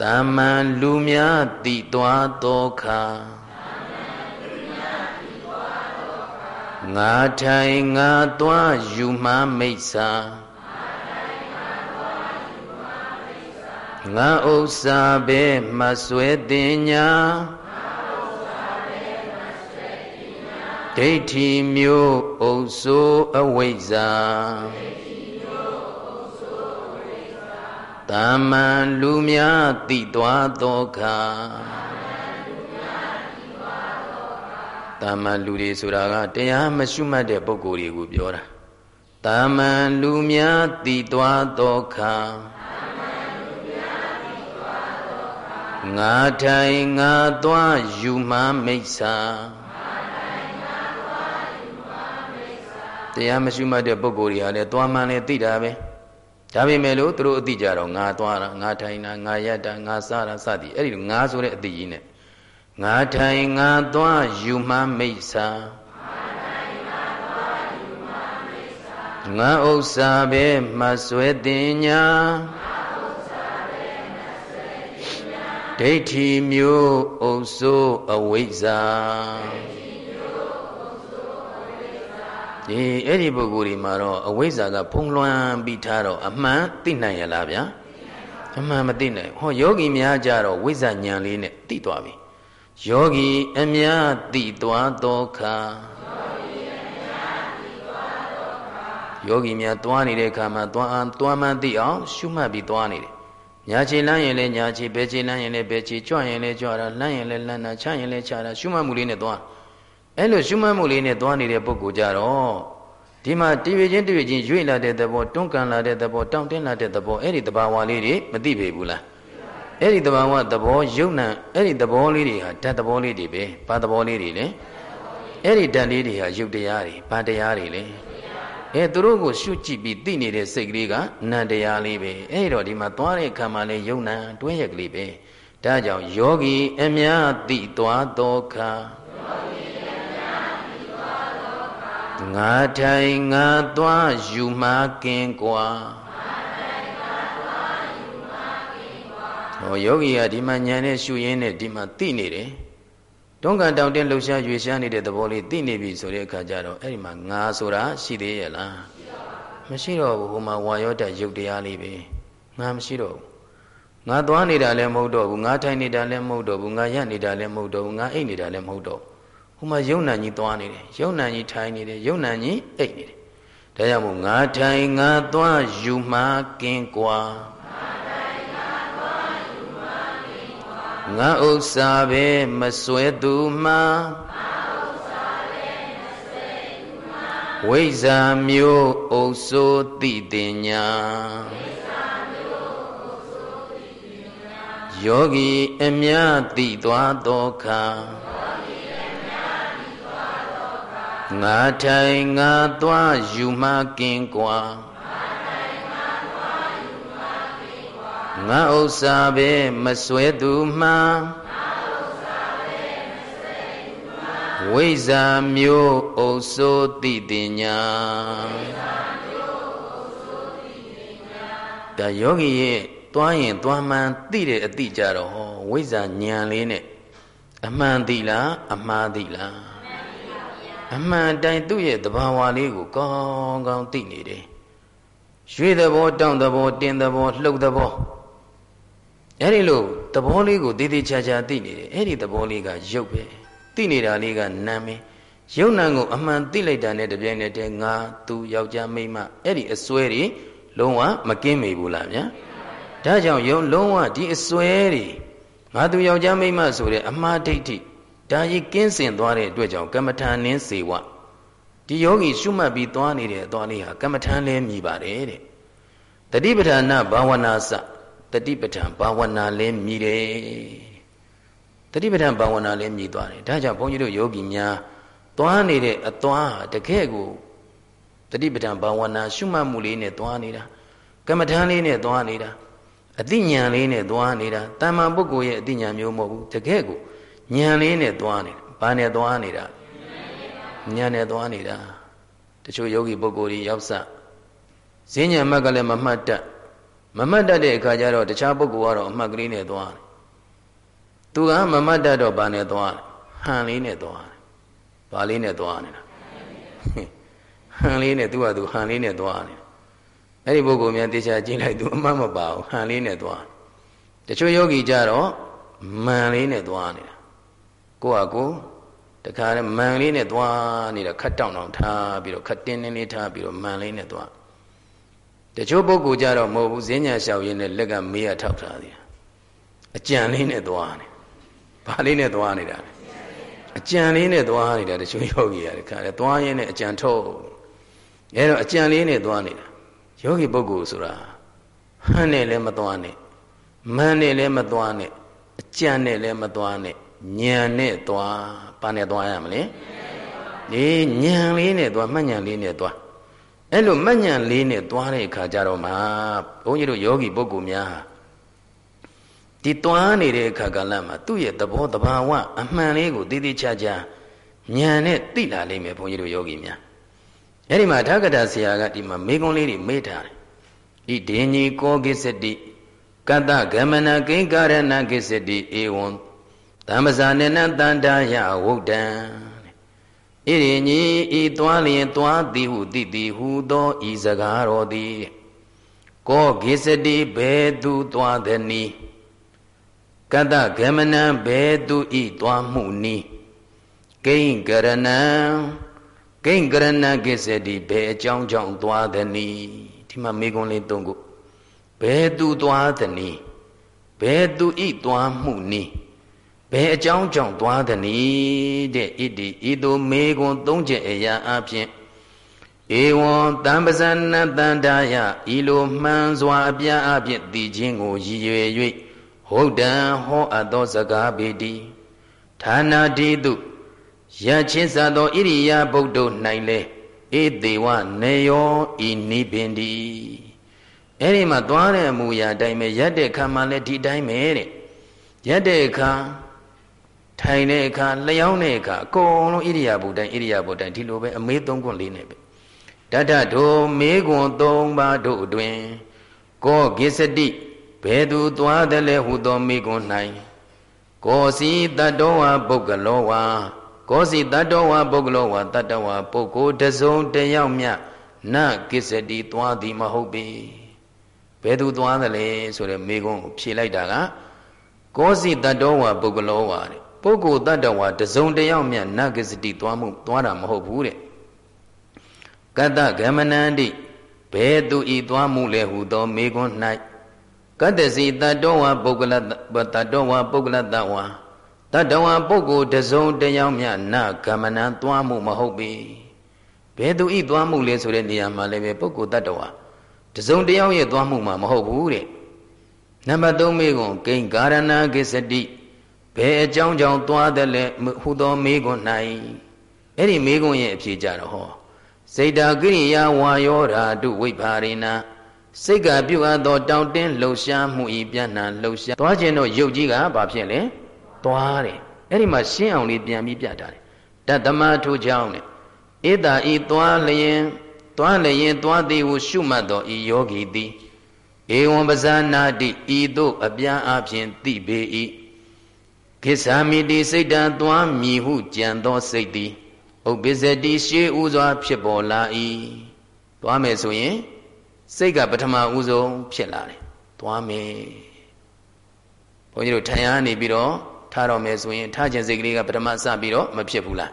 တမန်လူများတိသွားသောခါငါထိုင်ငါသွားယူမှမိစ္ဆာငါဥစ္စာပဲမဆွဲတင်ညာဒိဋ္ဌိမျိုးအုပ်စိုးအဝိဇ္ဇာ တမန်လူများတိသွားသောခါတမန်လူတွေဆိုတာကတရားမရှုမှတ်တဲ့ပုဂ္ဂိုလ်တွေကိုပြောတာတမန်လူများတိသွားသောခါငါထိုင်ငါသွားယူမှမိစ္ဆာတရားမရှိမှတဲ့ပုဂ္ဂိုလ်တွေဟာလည်းသွားမှန်းလည်းသိတာပဲ ဒါပေမဲ့လို့သူတို့အသိကြတော့ငါသွားတာငါထိုင်တာငါရက်တာငါစားတာစသည်အဲ့ဒီငါဆိုတဲ့အသိကြီးနဲ့ငါထိုင်ငါသွားယူမှမိစ္ဆာငါဥစ္စာပဲမဆွဲတင်ညာဒိဋ္ဌိမျိုးအုပ်စိုးအဝိဇ္ဇာ ဒီအဲ့ဒီပုဂ္ဂိုလ်ဒီမှာတော့အဝိဇ္ဇာကဖုံးလွှမ်းပြီးထားတော့အမှန်သိနိုင်ရလားဗျာအမှန်မသိနိုင်ဟောယောဂီများကြတော့ဝိဇ္ဇာဉာဏ်လေးနဲ့သိသွားပြီယောဂီအများသိသွားသောခါယောဂီများသွားနေတဲ့အခါမှာသွားအောင်သွားမှန်းသိအောင်ရှုမှတ်ပြီးသွားနေတယ်ညာချေလမ်းရင်လည်းညာချေဘဲချေလမ်းရင်လည်းဘဲချေကြွရင်လည်းကြွတာလမ်းရင်လည်းလမ်းတာချရင်လည်းချတာရှုမှတ်မှုလေးနဲ့သွား အဲ့လိုရှုမှတ်မှုလေးနဲ့သွားနေတဲ့ပုဂ္ဂိုလ်ကြတော့ဒီမှာတည်ပြချင်းတည်ပြချင်းရွေ့လာတဲ့သဘောတွန်းကန်လာတဲ့သဘောတောင့်တင်းလာတဲ့သဘောအဲ့ဒီသဘာဝလေးတွေမသိပေဘူးလားအဲ့ဒီသဘာဝသဘောယုံနံအဲ့ဒီသဘောလေးတွေဟာဓာတ်သဘောလေးတွေပဲဘာသဘောလေးတွေလဲအဲ့ဒီဓာတ်လေးတွေဟာယုတ်တရားတွေဘာတရားတွေလဲအဲသူတို့ကိုရှုကြည့်ပြီးသိနေတဲ့စိတ်ကလေးကနန္တရားလေးပဲအဲ့တော့ဒီမှာသွားတဲ့ခံမှာလဲယုံနံတွဲရက်ကလေးပဲဒါကြောင့်ယောဂီအမြတ်သိသွားသောခါ ငါထိုင်ငါသွားယူမှာကင်းကွာဟောယောဂီကဒီမှာဉာဏ်နဲ့ရှုရင်းနဲ့ဒီမှာသိနေတယ်တွန်းကန်တောင်တင်းလှုပ်ရှားရွေရှားနေတဲ့သဘောလေးသိနေပြီဆိုတဲ့အခါကျတော့အဲ့ဒီမှာငါဆိုတာရှိသေးရဲ့လားမရှိတော့ဘူးဟိုမှာဝါယောဓာတ်ရုပ်တရားလေးပဲငါမရှိတော့ဘူးငါသွားနေတာလည်းမဟုတ်တော့ဘူးငါထိုင်နေတာလည်းမဟုတ်တော့ဘူးငါရပ်နေတာလည်းမဟုတ်တော့ဘူးငါအိပ်နေတာလည်းမဟုတ်တော့ဘူး ဟိုမှာယုံနာကြီးသွားနေတယ်ယုံနာကြီးထိုင်နေတယ်ယုံနာကြီးအိတ်နေတယ်ဒါကြောင့်မို့ငါထိုင်ငါသွားယူမှာကင်းကွာငါဥစ္စာပဲမစွဲသူမှာဝိဇာမျိုးအုပ်စိုးတိတင်ညာယောဂီအမြတိသွားသောခါ ငါထိုင်ငါသွားယူမှကင်းကွာငါဥစ္စာပဲမစွဲသူမှဝိဇာမျိုးအုပ်စိုးတိတင်ညာဒါယောဂီရဲ့သွားရင်သွားမှန်သိတဲ့အတိကြတော့ဟောဝိဇ္ဇာဉာဏ်လေးနဲ့အမှန်သိလားအမှားသိလား အမှန်တိုင်းသူ့ရဲ့သဘာဝလေးကိုကောင်းကောင်းသိနေတယ်ရွှေသဘောတောင့်သဘောတင်သဘောလှုပ်သဘောအဲ့ဒီလိုသဘောလေးကိုတည်တည်ချာချာသိနေတယ်အဲ့ဒီသဘောလေးကရုပ်ပဲသိနေတာလေးကနာမည်ရုပ်နာကိုအမှန်သိလိုက်တာနဲ့တပြိုင်နက်တည်းငါသူယောက်ျားမိန်းမအဲ့ဒီအစွဲတွေလုံးဝမကင်းမိဘူးလားဗျာဒါကြောင့်ယုံလုံးဝဒီအစွဲတွေငါသူယောက်ျားမိန်းမဆိုတဲ့အမှားဒိဋ္ဌိ ဒါကြီးကင်းစင်သွားတဲ့အတွက်ကြောင့်ကမ္မထာနင်းစေဝဒီယောဂီရှုမှတ်ပြီးသွားနေတဲ့အသွားလေးဟာကမ္မထာလဲမြည်ပါတယ်တဲ့တတိပဋ္ဌာနဘာဝနာစတတိပဋ္ဌာန်ဘာဝနာလဲမြည်တယ်တတိပဋ္ဌာန်ဘာဝနာလဲမြည်သွားတယ်ဒါကြောင့်ဘုန်းကြီးတို့ယောဂီများသွားနေတဲ့အသွားဟာတကယ်ကိုတတိပဋ္ဌာန်ဘာဝနာရှုမှတ်မှုလေးနဲ့သွားနေတာကမ္မထာလေးနဲ့သွားနေတာအသိဉာဏ်လေးနဲ့သွားနေတာတဏ္ဍာပုဂ္ဂိုလ်ရဲ့အသိဉာဏ်မျိုးမဟုတ်ဘူးတကယ်ကို ဉာဏ်လေးနဲ့သွားနေတာဘာနဲ့သွားနေတာဉာဏ်နဲ့သွားနေတာတချို့ယောဂီပုဂ္ဂိုလ်ကြီးရောက်စဈဉ္ဉံမတ်ကလည်းမမှတ်တတ်မမှတ်တတ်တဲ့အခါကျတော့တခြားပုဂ္ဂိုလ်ကတော့အမှတ်ကလေးနဲ့သွားတယ်သူကမမှတ်တတ်တော့ဘာနဲ့သွားတယ်ဟန်လေးနဲ့သွားတယ်ဘာလေးနဲ့သွားနေတာဟန်လေးနဲ့သူကသူဟန်လေးနဲ့သွားတယ်အဲ့ဒီပုဂ္ဂိုလ်များတေချာကြည့်လိုက်သူအမှတ်မပါဘူးဟန်လေးနဲ့သွားတချို့ယောဂီကြတော့မန်လေးနဲ့သွားနေတာ ကိုယ့်ဟာကိုယ်တခါနဲ့မန်လေးနဲ့သွားနေတာခတ်တောင့်တောင့်ထားပြီးတော့ခတ်တင်းတင်းလေးထားပြီးတော့မန်လေးနဲ့သွားတချို့ပုဂ္ဂိုလ်ကြတော့မဟုတ်ဘူးဈဉ္ညာလျှောက်ရင်းနဲ့လက်ကမေးရထောက်ထားတယ်အကြံလေးနဲ့သွားနေဘာလေးနဲ့သွားနေတာလဲအကြံလေးနဲ့သွားနေတာတချို့ယောဂီရတခါလဲသွားရင်းနဲ့အကြံထုတ်အဲတော့အကြံလေးနဲ့သွားနေတာယောဂီပုဂ္ဂိုလ်ဆိုတာဟန်နဲ့လည်းမသွားနဲ့မန်နဲ့လည်းမသွားနဲ့အကြံနဲ့လည်းမသွားနဲ့ ဉာဏ်နဲ့သွားဘာနဲ့သွားရမလဲဒီဉာဏ်လေးနဲ့သွားမှတ်ဉာဏ်လေးနဲ့သွားအဲ့လိုမှတ်ဉာဏ်လေးနဲ့သွားတဲ့အခါကျတော့မှဘုန်းကြီးတို့ယောဂီပုဂ္ဂိုလ်များဒီသွားနေတဲ့အခါကလည်းမှသူ့ရဲ့သဘောတဘာဝအမှန်လေးကိုတည်တည်ချာချာဉာဏ်နဲ့သိလာလိမ့်မယ်ဘုန်းကြီးတို့ယောဂီများအဲ့ဒီမှာဓဂတဆရာကဒီမှာမေကွန်လေးတွေမေးထားတယ်ဣဒေညီကောကိစ္စတိကတ္တဂမနကိင်္ကာရဏကိစ္စတိဧဝံ သမ္ပဇာနေနတန္တာယဝုဒ္ဒံဣရိညီဤသွားလျင်သွားသည်ဟုတိတိဟုသောဤစကားတော်သည်ကောကိစ္စတိဘေသူသွားသည်နီကတ္တဂမနံဘေသူဤသွားမှုနီကိင်္ကရဏံကိင်္ဂရဏကိစ္စတိဘယ်အကြောင်းကြောင့်သွားသနည်းဒီမှာမေကွန်းလေးသုံးခုဘယ်သူသွားသနည်းဘယ်သူဤသွားမှုနည်း ဘယ်အကြောင်းကြောင့်သွားသနည်းတဲ့ဣတိဤသို့မေကွန်းသုံးချက်အရာအပြင်ဧဝံတံပဇဏတန္တာယဤလိုမှန်စွာအပြားအပြင်တည်ခြင်းကိုရည်ရွယ်၍ဟုတ်တံဟောအပ်သောစကားပေတိဌာနာတိတုယချင်းစသောဣရိယာပုဒ်တို့၌လဲဧတေဝနေယောဤနိပင်ဒီအဲ့ဒီမှာသွားတဲ့အမူအရာတိုင်းပဲရက်တဲ့ခါမှလည်းဒီတိုင်းပဲတဲ့ရက်တဲ့အခါ ထိုင်တဲ့အခါလျောင်းတဲ့အခါအကုန်လုံးဣရိယာပုဒ်တိုင်းဣရိယာပုဒ်တိုင်းဒီလိုပဲအမေးသုံးခွန်းလေးနဲ့ပဲတတ္ထဒုမေကွန်သုံးပါးတို့အတွင်ကောကိစ္စတိဘယ်သူသွားတယ်လဲဟုသောမေကွန်၌ကောစီတတ္တဝပုဂ္ဂလောဝါကောစီတတ္တဝပုဂ္ဂလောဝါတတ္တဝပုဂ္ဂိုလ်တစုံတယောက်မြနကိစ္စတိသွားသည်မဟုတ်ပေဘယ်သူသွားသလဲဆိုတဲ့မေကုန်းကိုဖြေလိုက်တာကကောစီတတ္တဝပုဂ္ဂလောဝါတဲ့ ပုဂ္ဂိုလ်တတ္တဝတစုံတယောက်မြနကိစ္စတိသွားမှုသွားတာမဟုတ်ဘူးတဲ့ကတ္တဂမနန္တိဘယ်သူဤသွားမှုလဲဟုသောမေကွန်း၌ကတ္တစီတတ္တဝပုဂ္ဂလတတ္တဝပုဂ္ဂလတဝါတတ္တဝပုဂ္ဂိုလ်တစုံတယောက်မြနဂမနံသွားမှုမဟုတ်ပေဘယ်သူဤသွားမှုလဲဆိုတဲ့နေရာမှာလည်းပဲပုဂ္ဂိုလ်တ attva တစုံတယောက်ရဲ့သွားမှုမှာမဟုတ်ဘူးတဲ့နံပါတ်3မေကွန်ဂိင်္ဂါရဏကိစ္စတိ ဘယ်အကြောင်းကြောင့်သွားတယ်လဲဟူသောမေကွန်၌အဲ့ဒီမေကွန်ရဲ့အဖြေကြတော့ဟောစေတာကိရိယာဝါယောဓာတုဝိပါရိနာစိတ်ကပြုအပ်သောတောင့်တင်းလှုပ်ရှားမှုဤပြန့်နှံ့လှုပ်ရှားသွားခြင်းတော့ယုတ်ကြီးကဘာဖြစ်လဲသွားတယ်အဲ့ဒီမှာရှင်းအောင်လေးပြန်ပြီးပြတာတယ်တတ္တမထိုကြောင့်နဲ့ဧတာဤသွားလျင်သွားလျင်သွားသည်ဟုရှုမှတ်သောဤယောဂီသည်ဧဝံပဇာနာတိဤသို့အပြားအဖြင့်သိပေ၏ ကိစ္ဆာမိတိစိတ်တံသွားမြည်ဟုကြံသောစိတ်သည်ဥပ္ပစ္စတိရှေးဥစွာ ဖြစ်ပေါ်လာ၏သွားမယ်ဆိုရင်စိတ်ကပထမဦးဆုံးဖြစ်လာတယ်သွားမယ်ဘုန်းကြီးတို့ထိုင်အားနေပြီးတော့ထားတော့မယ်ဆိုရင်ထားခြင်းစိတ်ကလေးကပထမစပြီးတော့မဖြစ်ဘူးလား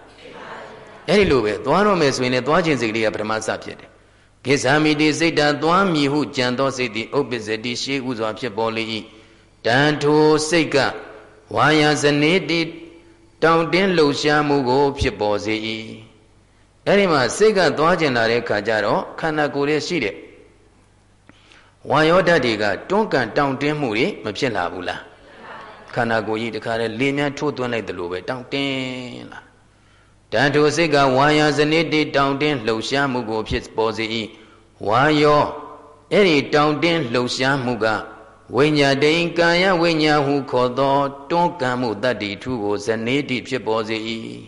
အဲ့ဒီလိုပဲသွားတော့မယ်ဆိုရင်လည်းသွားခြင်းစိတ်ကလေးကပထမစဖြစ်တယ်ကိစ္ဆာမိတိစိတ်တံသွားမြည်ဟုကြံသောစိတ်သည်ဥပ္ပစ္စတိရှေးဥစွာ ဖြစ်ပေါ်လေ၏တန်ထိုစိတ်က ဝါယာဇနေတိတောင့်တင်းလှုပ်ရှားမှုကို ဖြစ်ပေါ်စေ၏အဲ့ဒီမှာစိတ်ကသွားကျင်လာတဲ့ခါကျတော့ခန္ဓာကိုယ်ရဲ့ရှိတဲ့ဝါယောဓာတ်တွေကတွန်းကန်တောင့်တင်းမှုတွေမဖြစ်လာဘူးလားခန္ဓာကိုယ်ကြီးတခါတည်းလေမြန်းထိုးသွင်းလိုက်တယ်လို့ပဲတောင့်တင်းလာတန်ထိုစိတ်ကဝါယာဇနိတိတောင့်တင်းလှုပ်ရှားမှုကို ဖြစ်ပေါ်စေ၏ဝါယောအဲ့ဒီတောင့်တင်းလှုပ်ရှားမှုက ဝိညာတိန်ကာယဝိညာဟုခေါ်သောတွန်းကန်မှုတတ္တိထုကိုဇနေတိဖြစ်ပေါ်စေ၏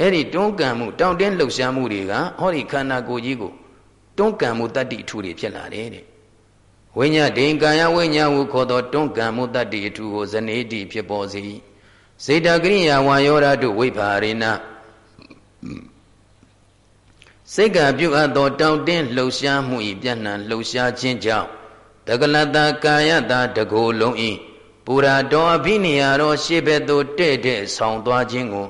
အဲ့ဒီတွန်းကန်မှုတောင့်တင်းလှုပ်ရှားမှုတွေကဟောဒီခန္ဓာကိုယ်ကြီးကိုတွန်းကန်မှုတတ္တိထုတွေဖြစ်လာတယ်တဲ့ဝိညာဒိင်ကာယဝိညာဟုခေါ်သောတွန်းကံမှုတတ္တိအထုကိုဇနေတိဖြစ်ပေါ်စေစေတကရိယာဝါယောဓာတုဝိပါရိနာစိတ်ကပြုအပ်သောတောင့်တင်းလှုပ်ရှားမှု၏ပြန့်နှံ့လှုပ်ရှားခြင်းကြောင့် တကလတကာယတာတကိုယ်လုံး၏ပူရာတော်အဘိနိယာတော်ရှေ့ဘက်သို့တဲ့တဲ့ဆောင်သွားခြင်းကို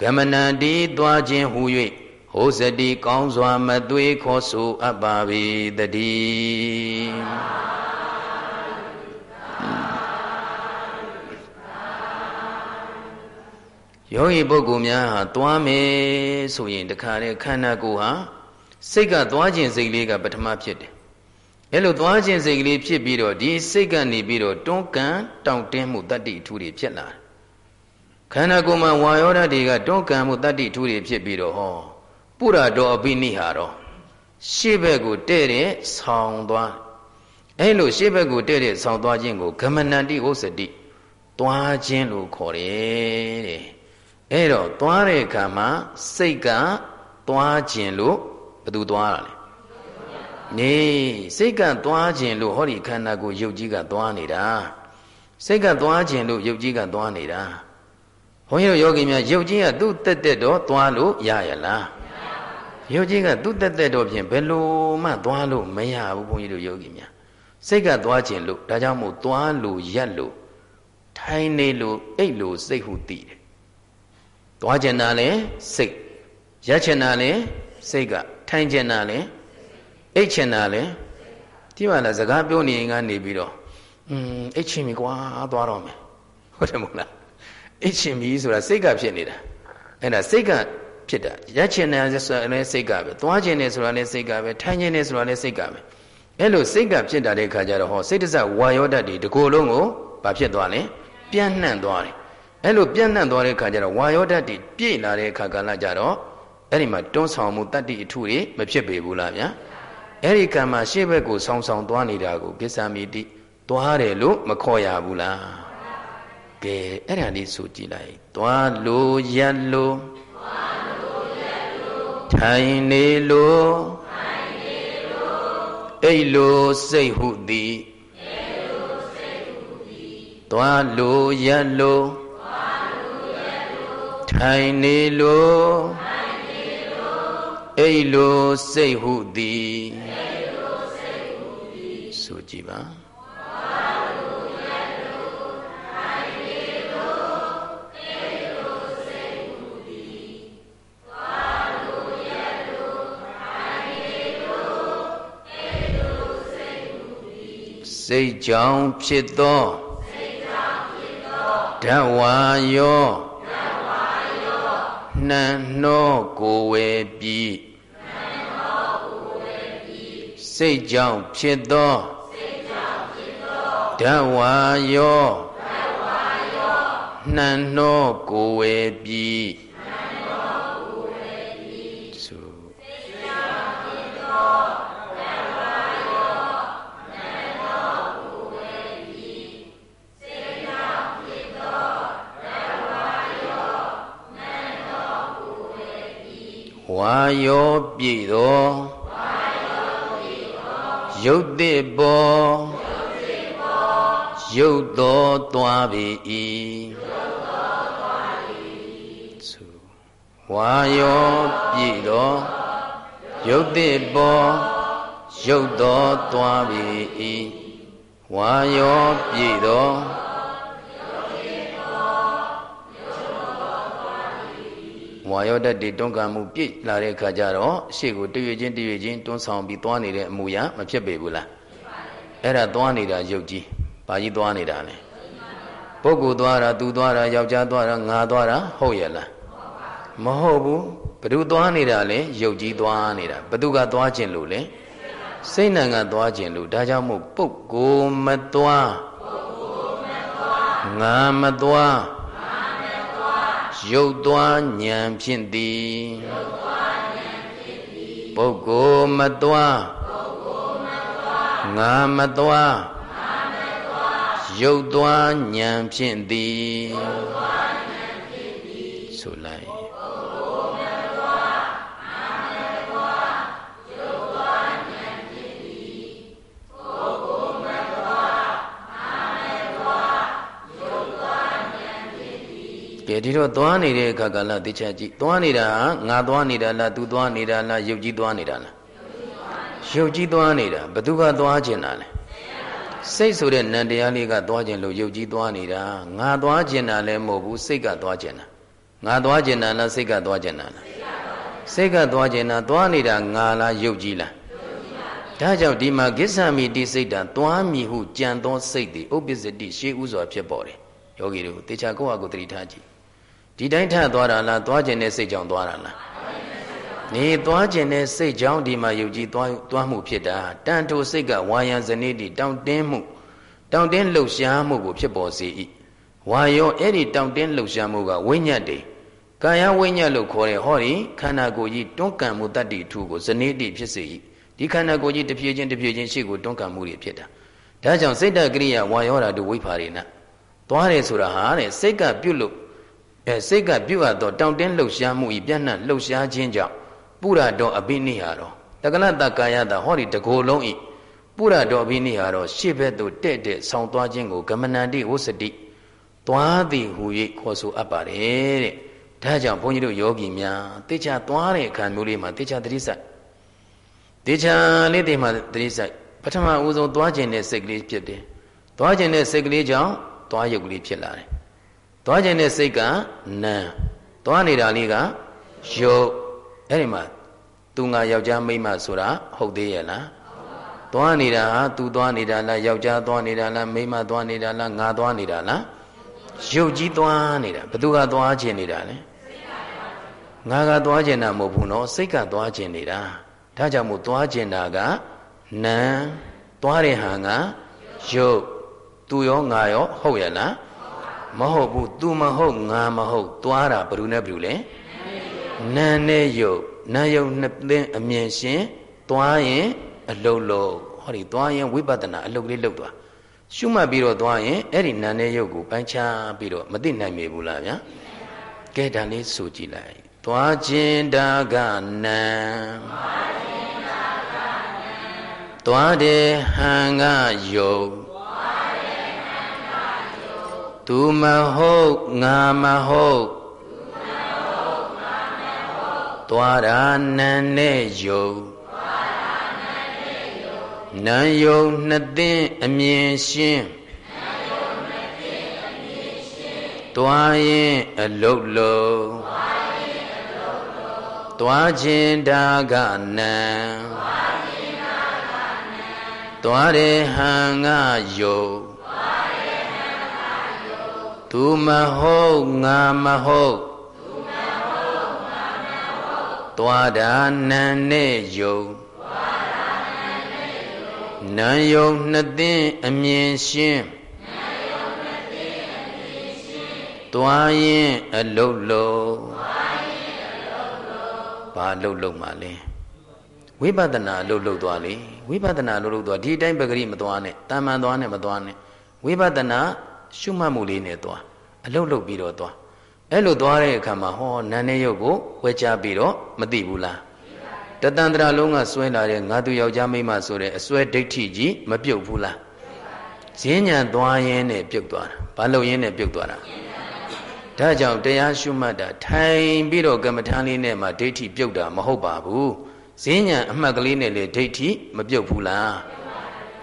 ဂမနန္တိသွားခြင်းဟု၍ဟောစတိကောင်းစွာမသွေးခေါ်ဆိုအပ်ပါ၏တည်းယောဂီပုဂ္ဂိုလ်များဟာသွားမယ်ဆိုရင်တခါလေခန္ဓာကိုယ်ဟာစိတ်ကသွားခြင်းစိတ်လေးကပထမဖြစ်တယ် အဲလိုသွားခြင်းစိတ်ကလေးဖြစ်ပြီးတော့ဒီစိတ်ကနေပြီးတော့တွန်းကန်တောင့်တင်းမှုတတ္တိထူတွေဖြစ်လာတယ်ခန္ဓာကိုယ်မှာဝါယောဓာတ်တွေကတွန်းကန်မှုတတ္တိထူတွေဖြစ်ပြီးတော့ဟောပုရတော်အပိနိဟာတော့ရှေ့ဘက်ကိုတဲ့တဲ့ဆောင်းသွားအဲလိုရှေ့ဘက်ကိုတဲ့တဲ့ဆောင်းသွားခြင်းကိုဂမနန္တိဥစ္စတိသွားခြင်းလို့ခေါ်တယ်တဲ့အဲ့တော့သွားတဲ့အခါမှာစိတ်ကသွားခြင်းလို့ဘယ်သူသွားတာလဲ နေစိတ်ကသွားခြင်းလို့ဟောဒီခန္ဓာကိုယ်ရုပ်ကြီးကသွားနေတာစိတ်ကသွားခြင်းလို့ရုပ်ကြီးကသွားနေတာဘုန်းကြီးတို့ယောဂီများရုပ်ကြီးကသူ့တက်တက်တော့သွားလို့ရရလားရုပ်ကြီးကသူ့တက်တက်တော့ဖြင့်ဘယ်လိုမှသွားလို့မရဘူးဘုန်းကြီးတို့ယောဂီများစိတ်ကသွားခြင်းလို့ဒါကြောင့်မို့သွားလို့ရက်လို့ထိုင်နေလို့အိတ်လို့စိတ်ဟုတည်တယ်သွားကျင်တာလဲစိတ်ရက်ချင်တာလဲစိတ်ကထိုင်ကျင်တာလဲ အိတ်ချင်တာလဲဒီမှာလားစကားပြောနေရင်ကနေပြီးတော့อืมအိတ်ချင်ပြီကွာသွားတော့မယ်ဟုတ်တယ်မဟုတ်လားအိတ်ချင်ပြီဆိုတာစိတ်ကဖြစ်နေတာအဲ့ဒါစိတ်ကဖြစ်တာရက်ချင်တယ်ဆိုတာလည်းစိတ်ကပဲသွားချင်တယ်ဆိုတာလည်းစိတ်ကပဲထိုင်ချင်တယ်ဆိုတာလည်းစိတ်ကပဲအဲ့လိုစိတ်ကဖြစ်တာတဲ့ခါကျတော့ဟောစိတ်တစဝါယောဓာတ်တွေဒီကိုယ်လုံးကိုဘာဖြစ်သွားလဲပြန့်နှံ့သွားတယ်အဲ့လိုပြန့်နှံ့သွားတဲ့ခါကျတော့ဝါယောဓာတ်တွေပြည့်လာတဲ့ခါကလည်းကြတော့အဲ့ဒီမှာတွန်းဆောင်မှုတတ္တိအထုတွေမဖြစ်ပေဘူးလားဗျာ အဲ့ဒီကံမှာရှေ့ဘက်ကိုဆောင်းဆောင်းသွားနေတာကိုပစ္စမိတိသွားတယ်လို့မခေါ်ရဘူးလားကဲအဲ့ဒါလေးဆိုကြည့်လိုက်သွားလို့ရက်လို့သွားလို့ရက်လို့ထိုင်နေလို့ထိုင်နေလို့ အိတ်လို့စိတ်ဟုသည်အိတ်လို့စိတ်ဟုသည်သွားလို့ရက်လို့ထိုင်နေလိုအိလို စိတ်ဟုသည်ဆိုကြည့်ပါစိတ်ကြောင့်ဖြစ်သောဓဝါယောနှံနှောကိုဝေပြီစိတ်ကြောင့်ဖြစ်သောဓဝါယောနှံနှောကိုဝေပြီဝါယောပြည့်သော ရုပ်တိဘောရုပ်တော်သွားပြီဤဝါယောပြည့်သောရုပ်တိဘောရုပ်တော်သွားပြီဤဝါယောပြည့်သော ဝါယောဓာတ်တွေတွန်းကန်မှုပြည့်လာတဲ့အခါကျတော့ရှေ့ကိုတရွေ့ချင်းတရွေ့ချင်းတွန်းဆောင်ပြီးသွားနေတဲ့အမူအရာမဖြစ်ပေဘူးလားအဲ့ဒါသွားနေတာရုပ်ကြီးဘာကြီးသွားနေတာလဲပုဂ္ဂိုလ်သွားတာသူသွားတာယောက်ျားသွားတာငါသွားတာဟုတ်ရဲ့လားမဟုတ်ဘူးဘ누구သွားနေတာလဲရုပ်ကြီးသွားနေတာဘသူကသွားခြင်းလို့လဲစိတ်နဲ့ကသွားခြင်းလို့ဒါကြောင့်မို့ပုဂ္ဂိုလ်မသွားငါမသွား ရုပ်သွားဉာဏ်ဖြင့်သည်ပုဂ္ဂိုလ်မသွားငါမသွားရုပ်သွားဉာဏ်ဖြင့်သည် က်ကဲဒီတော့သွားနေတဲ့အခါကလည်းသိချကြည့်သွားနေတာငါသွားနေတာလားသူသွားနေတာလားရုပ်ကြီးသွားနေတာလားရုပ်ကြီးသွားနေတာဘသူကသွားကျင်တာလဲစိတ်ဆိုတဲ့နံတရားလေးကသွားကျင်လို့ရုပ်ကြီးသွားနေတာငါသွားကျင်တာလည်းမဟုတ်ဘူးစိတ်ကသွားကျင်တာငါသွားကျင်တာလားစိတ်ကသွားကျင်တာလားစိတ်ကသွားကျင်တာသွားနေတာငါလားရုပ်ကြီးလားဒါကြောင့်ဒီမှာကိစ္ဆာမိတိစိတ်တံသွားမိဟုကြံသောစိတ်သည်ဥပ္ပစ္စတိရှေးဥစွာဖြစ်ပေါ်တယ်ယောဂီတို့တေချာကိုယ့်ဟာကိုယ်တတိထားကြည့် ဒီတိုင်းထသွားတာလားသွားခြင်းနဲ့စိတ်ကြောင့်သွားတာလားနေသွားခြင်းနဲ့စိတ်ကြောင့်ဒီမှာယုတ်ကြည်သွားသွားမှုဖြစ်တာတန်ထိုစိတ်ကဝါယံဇနိတိတောင့်တင်းမှုတောင့်တင်းလှုပ်ရှားမှုကိုဖြစ်ပေါ်စေ၏ဝါယောအဲ့ဒီတောင့်တင်းလှုပ်ရှားမှုကဝိညာဉ်တည်းကာယဝိညာဉ်လို့ခေါ်တဲ့ဟောဒီခန္ဓာကိုယ်ကြီးတွန်းကန်မှုတတ္တိထူကိုဇနိတိဖြစ်စေ၏ဒီခန္ဓာကိုယ်ကြီးတစ်ပြေးချင်းတစ်ပြေးချင်းရှေ့ကိုတွန်းကန်မှုတွေဖြစ်တာဒါကြောင့်စိတ်တကရိယာဝါယောဓာတုဝိဖာရိနသွားတယ်ဆိုတာဟာတဲ့စိတ်ကပြုတ်လို့ အဲစိတ်ကပြုတ်ရတော့တောင့်တင်းလှုပ်ရှားမှုဤပြန့်နှံ့လှုပ်ရှားခြင်းကြောင့်ပုရတော်အဘိနိဟာရောတက္ကလတကာယတာဟောဒီတကိုယ်လုံးဤပုရတော်အဘိနိဟာရောရှေ့ဘက်သို့တဲ့တဲ့ဆောင်းသွားခြင်းကိုဂမနန္တိဝစတိသွားသည်ဟူ၍ခေါ်ဆိုအပ်ပါတယ်တဲ့ဒါကြောင့်ဘုန်းကြီးတို့ယောဂီများတေချာသွားတဲ့အခါမျိုးလေးမှာတေချာတတိစိုက်တေချာလေးတွေမှာတတိစိုက်ပထမဦးဆုံးသွားခြင်းတဲ့စိတ်ကလေးဖြစ်တယ်သွားခြင်းတဲ့စိတ်ကလေးကြောင့်သွားရုပ်ကလေးဖြစ်လာတယ် သွားခြင်းတဲ့စိတ်ကနာသွားနေတာလေးကယုတ်အဲ့ဒီမှာသူငါယောက်ျားမိန်းမဆိုတာဟုတ်သေးရဲ့လားသွားနေတာဟာသူသွားနေတာလားယောက်ျားသွားနေတာလားမိန်းမသွားနေတာလားငါသွားနေတာလားရုပ်ကြီးသွားနေတာဘသူကသွားခြင်းနေတာလဲငါကသွားခြင်းတာမဟုတ်ဘူးနော်စိတ်ကသွားခြင်းနေတာဒါကြောင့်မို့သွားခြင်းတာကနာသွားတဲ့ဟာကရုပ်သူရောငါရောဟုတ်ရဲ့လား မဟုတ်ဘူး तू မဟုတ်ငါမဟုတ်သွားတာဘယ်သူနဲ့ဘယ်သူလဲနာနဲ့ယုတ်နာယုတ်နှစ်သိန်းအမြင်ရှင်သွားရင်အလုတ်လို့ဟောဒီသွားရင်ဝိပဿနာအလုတ်လေးလုတ်သွားရှုမှတ်ပြီးတော့သွားရင်အဲ့ဒီနာနဲ့ယုတ်ကိုပိုင်းခြားပြီးတော့မသိနိုင်မေဘူးလားဗျာကဲဒါလေးဆိုကြည့်လိုက်သွားခြင်းဒါကနံသွားတယ်ဟန်ကယုတ် သူမဟုတ်ငါမဟုတ်သွားတာနံနဲ့ယုတ်နံယုတ်နှစ်သိင်းအမြင်ရှင်းသွားရင်အလုတ်လုံးသွားခြင်းဒါကနံသွားတယ်ဟန်ငါယု တ်သူမဟုတ်ငါမဟုတ်သွားတာနံနဲ့ယုတ်နံယုတ်နှစ်သိင်းအမြင်ရှင်းသွားရင်အလုတ်လုံးဘာလုတ်လုံးမှလဲဝိပဿနာလုတ်လုတ်သွားလေဝိပဿနာလုတ်လုတ်သွားဒီအတိုင်းပဂရိမသွားနဲ့တာမန်သွားနဲ့မသွားနဲ့ဝိပဿနာ ရှုမှတ်မှုလေးနဲ့သွားအလုတ်လုတ်ပြီးတော့သွားအဲ့လိုသွားတဲ့အခါမှာဟောနာနဲ့ရုပ်ကိုဝဲချပြီးတော့မသိဘူးလားတတန်တရာလုံးကစွဲလာတဲ့ငါသူယောက်ျားမိန်းမဆိုတဲ့အစွဲဒိဋ္ဌိကြီးမပြုတ်ဘူးလားဈဉ္ညာသွားရင်းနဲ့ပြုတ်သွားတာဘာလို့ရင်းနဲ့ပြုတ်သွားတာဒါကြောင့်တရားရှုမှတ်တာထိုင်ပြီးတော့ကမ္မထာလေးနဲ့မှဒိဋ္ဌိပြုတ်တာမဟုတ်ပါဘူးဈဉ္ညာအမှတ်ကလေးနဲ့လေဒိဋ္ဌိမပြုတ်ဘူးလား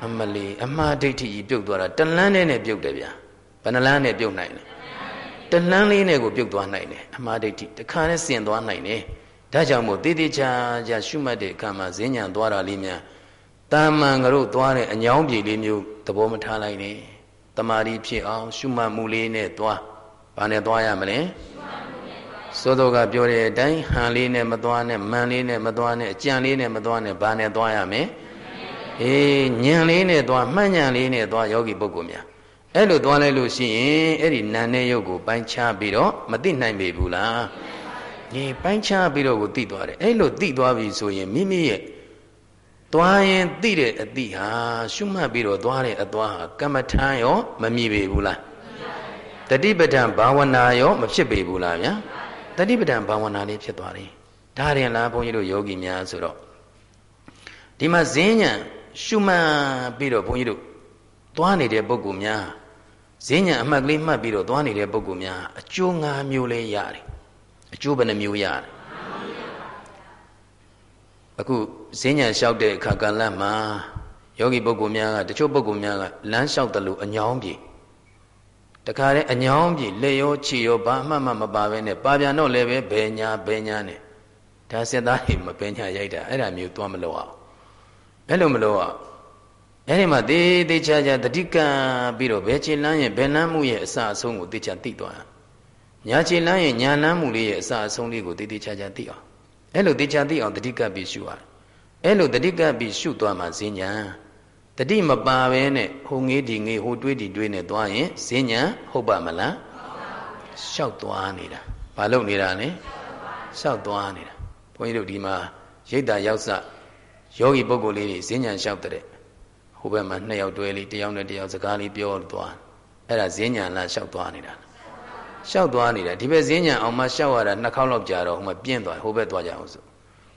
အမလီအမှားဒိဋ္ဌိကြီးပြုတ်သွားတာတလန်းနဲ့နဲ့ပြုတ်တယ်ဗျာ ဘယ်နှလန်းနဲ့ပြုတ်နိုင်လဲတလန်းလေးနဲ့ကိုပြုတ်သွားနိုင်တယ်အမှားဒိဋ္ဌိတခါနဲ့ဆင်သွားနိုင်တယ်ဒါကြောင့်မို့တည်တည်ချာချာရှုမှတ်တဲ့အခါမှာဈဉ္ညာသွားတာလေးများတာမန်ကတို့သွားတဲ့အညောင်းပြေလေးမျိုးသဘောမထားလိုက်နဲ့တမာရီဖြစ်အောင် ရှုမှတ်မှုလေးနဲ့သွားဘာနဲ့သွားရမလဲသောတော်ကပြောတဲ့အတိုင်းဟန်လေးနဲ့မသွားနဲ့မန်လေးနဲ့မသွားနဲ့အကြံလေးနဲ့မသွားနဲ့ဘာနဲ့သွားရမလဲအေးညံလေးနဲ့သွားမှတ်ညံလေးနဲ့သွားယောဂီပုဂ္ဂိုလ်များ အဲ့လိုသွားလိုက်လို့ရှိရင်အဲ့ဒီနာနဲ့ရုပ်ကိုပိုင်းခြားပြီးတော့မသိနိုင်ပေဘူးလားဒီပိုင်းခြားပြီးတော့ကိုသိသွားတယ်အဲ့လိုသိသွားပြီဆိုရင်မိမိရဲ့သွားရင်သိတဲ့အသိဟာရှုမှတ်ပြီးတော့သွားတဲ့အသွားဟာကမ္မထမ်းရောမမြည်ပေဘူးလားတတိပဒံဘာဝနာရောမဖြစ်ပေဘူးလားဗျာတတိပဒံဘာဝနာလေးဖြစ်သွားတယ်ဒါရင်လားဘုန်းကြီးတို့ယောဂီများဆိုတော့ဒီမှာဈဉ္ဉံရှုမှတ်ပြီးတော့ဘုန်းကြီးတို့သွားနေတဲ့ပုဂ္ဂိုလ်များ ဈဉ္ဉံအမှတ်ကလေးမှတ်ပြီးတော့သွားနေတဲ့ပုဂ္ဂိုလ်များအကျိုး၅မျိုးလေးရတယ်အကျိုးဘယ်နှမျိုးရတယ်အခုဈဉ္ဉံလျှောက်တဲ့အခါကလတ်မှာယောဂီပုဂ္ဂိုလ်များကတချို့ပုဂ္ဂိုလ်များကလမ်းလျှောက်တယ်လို့အညောင်းပြေတခါတည်းအညောင်းပြေလက်ရောခြေရောဘာမှမမပါဘဲနဲ့ပါပြန်တော့လည်းပဲဘယ်ညာဘယ်ညာနဲ့ဒါစက်သားတွေမပင်ညာရိုက်တာအဲ့ဒါမျိုးသွားမလို့အောင်အဲ့လိုမလို့အောင် အဲ့ဒီမှာတေးသေးချာချာတတိကံပြီးတော့ဘယ်ခြေလမ်းရဲ့ဘယ်လမ်းမှုရဲ့အစအဆုံးကိုသိချာသိသွားညာခြေလမ်းရဲ့ညာလမ်းမှုလေးရဲ့အစအဆုံးလေးကိုတေးသေးချာချာသိအောင်အဲ့လိုတေချာသိအောင်တတိကပ်ပြီးရှုရတယ်အဲ့လိုတတိကပ်ပြီးရှုသွားမှဈဉ္ညာတတိမပါဘဲနဲ့ဟိုငေးဒီငေးဟိုတွေးဒီတွေးနဲ့သွားရင်ဈဉ္ညာဟုတ်ပါမလားရှောက်သွားနေတာဘာလို့နေတာလဲရှောက်သွားနေတာဘုန်းကြီးတို့ဒီမှာရိတ်တာရောက်စယောဂီပုဂ္ဂိုလ်လေးတွေဈဉ္ညာလျှောက်တဲ့ ဟိုဘက်မှာနှစ်ယောက်တွဲလေးတယောက်နဲ့တယောက်စကားလေးပြောသွားအဲ့ဒါဈဉ္ညာလားလျှောက်သွားနေတာလျှောက်သွားနေတာဒီဘက်ဈဉ္ညာအောင်မှလျှောက်ရတာနှစ်ခေါက်လောက်ကြာတော့ဟိုမှာပြင်းသွားဟိုဘက်သွားကြအောင်ဆို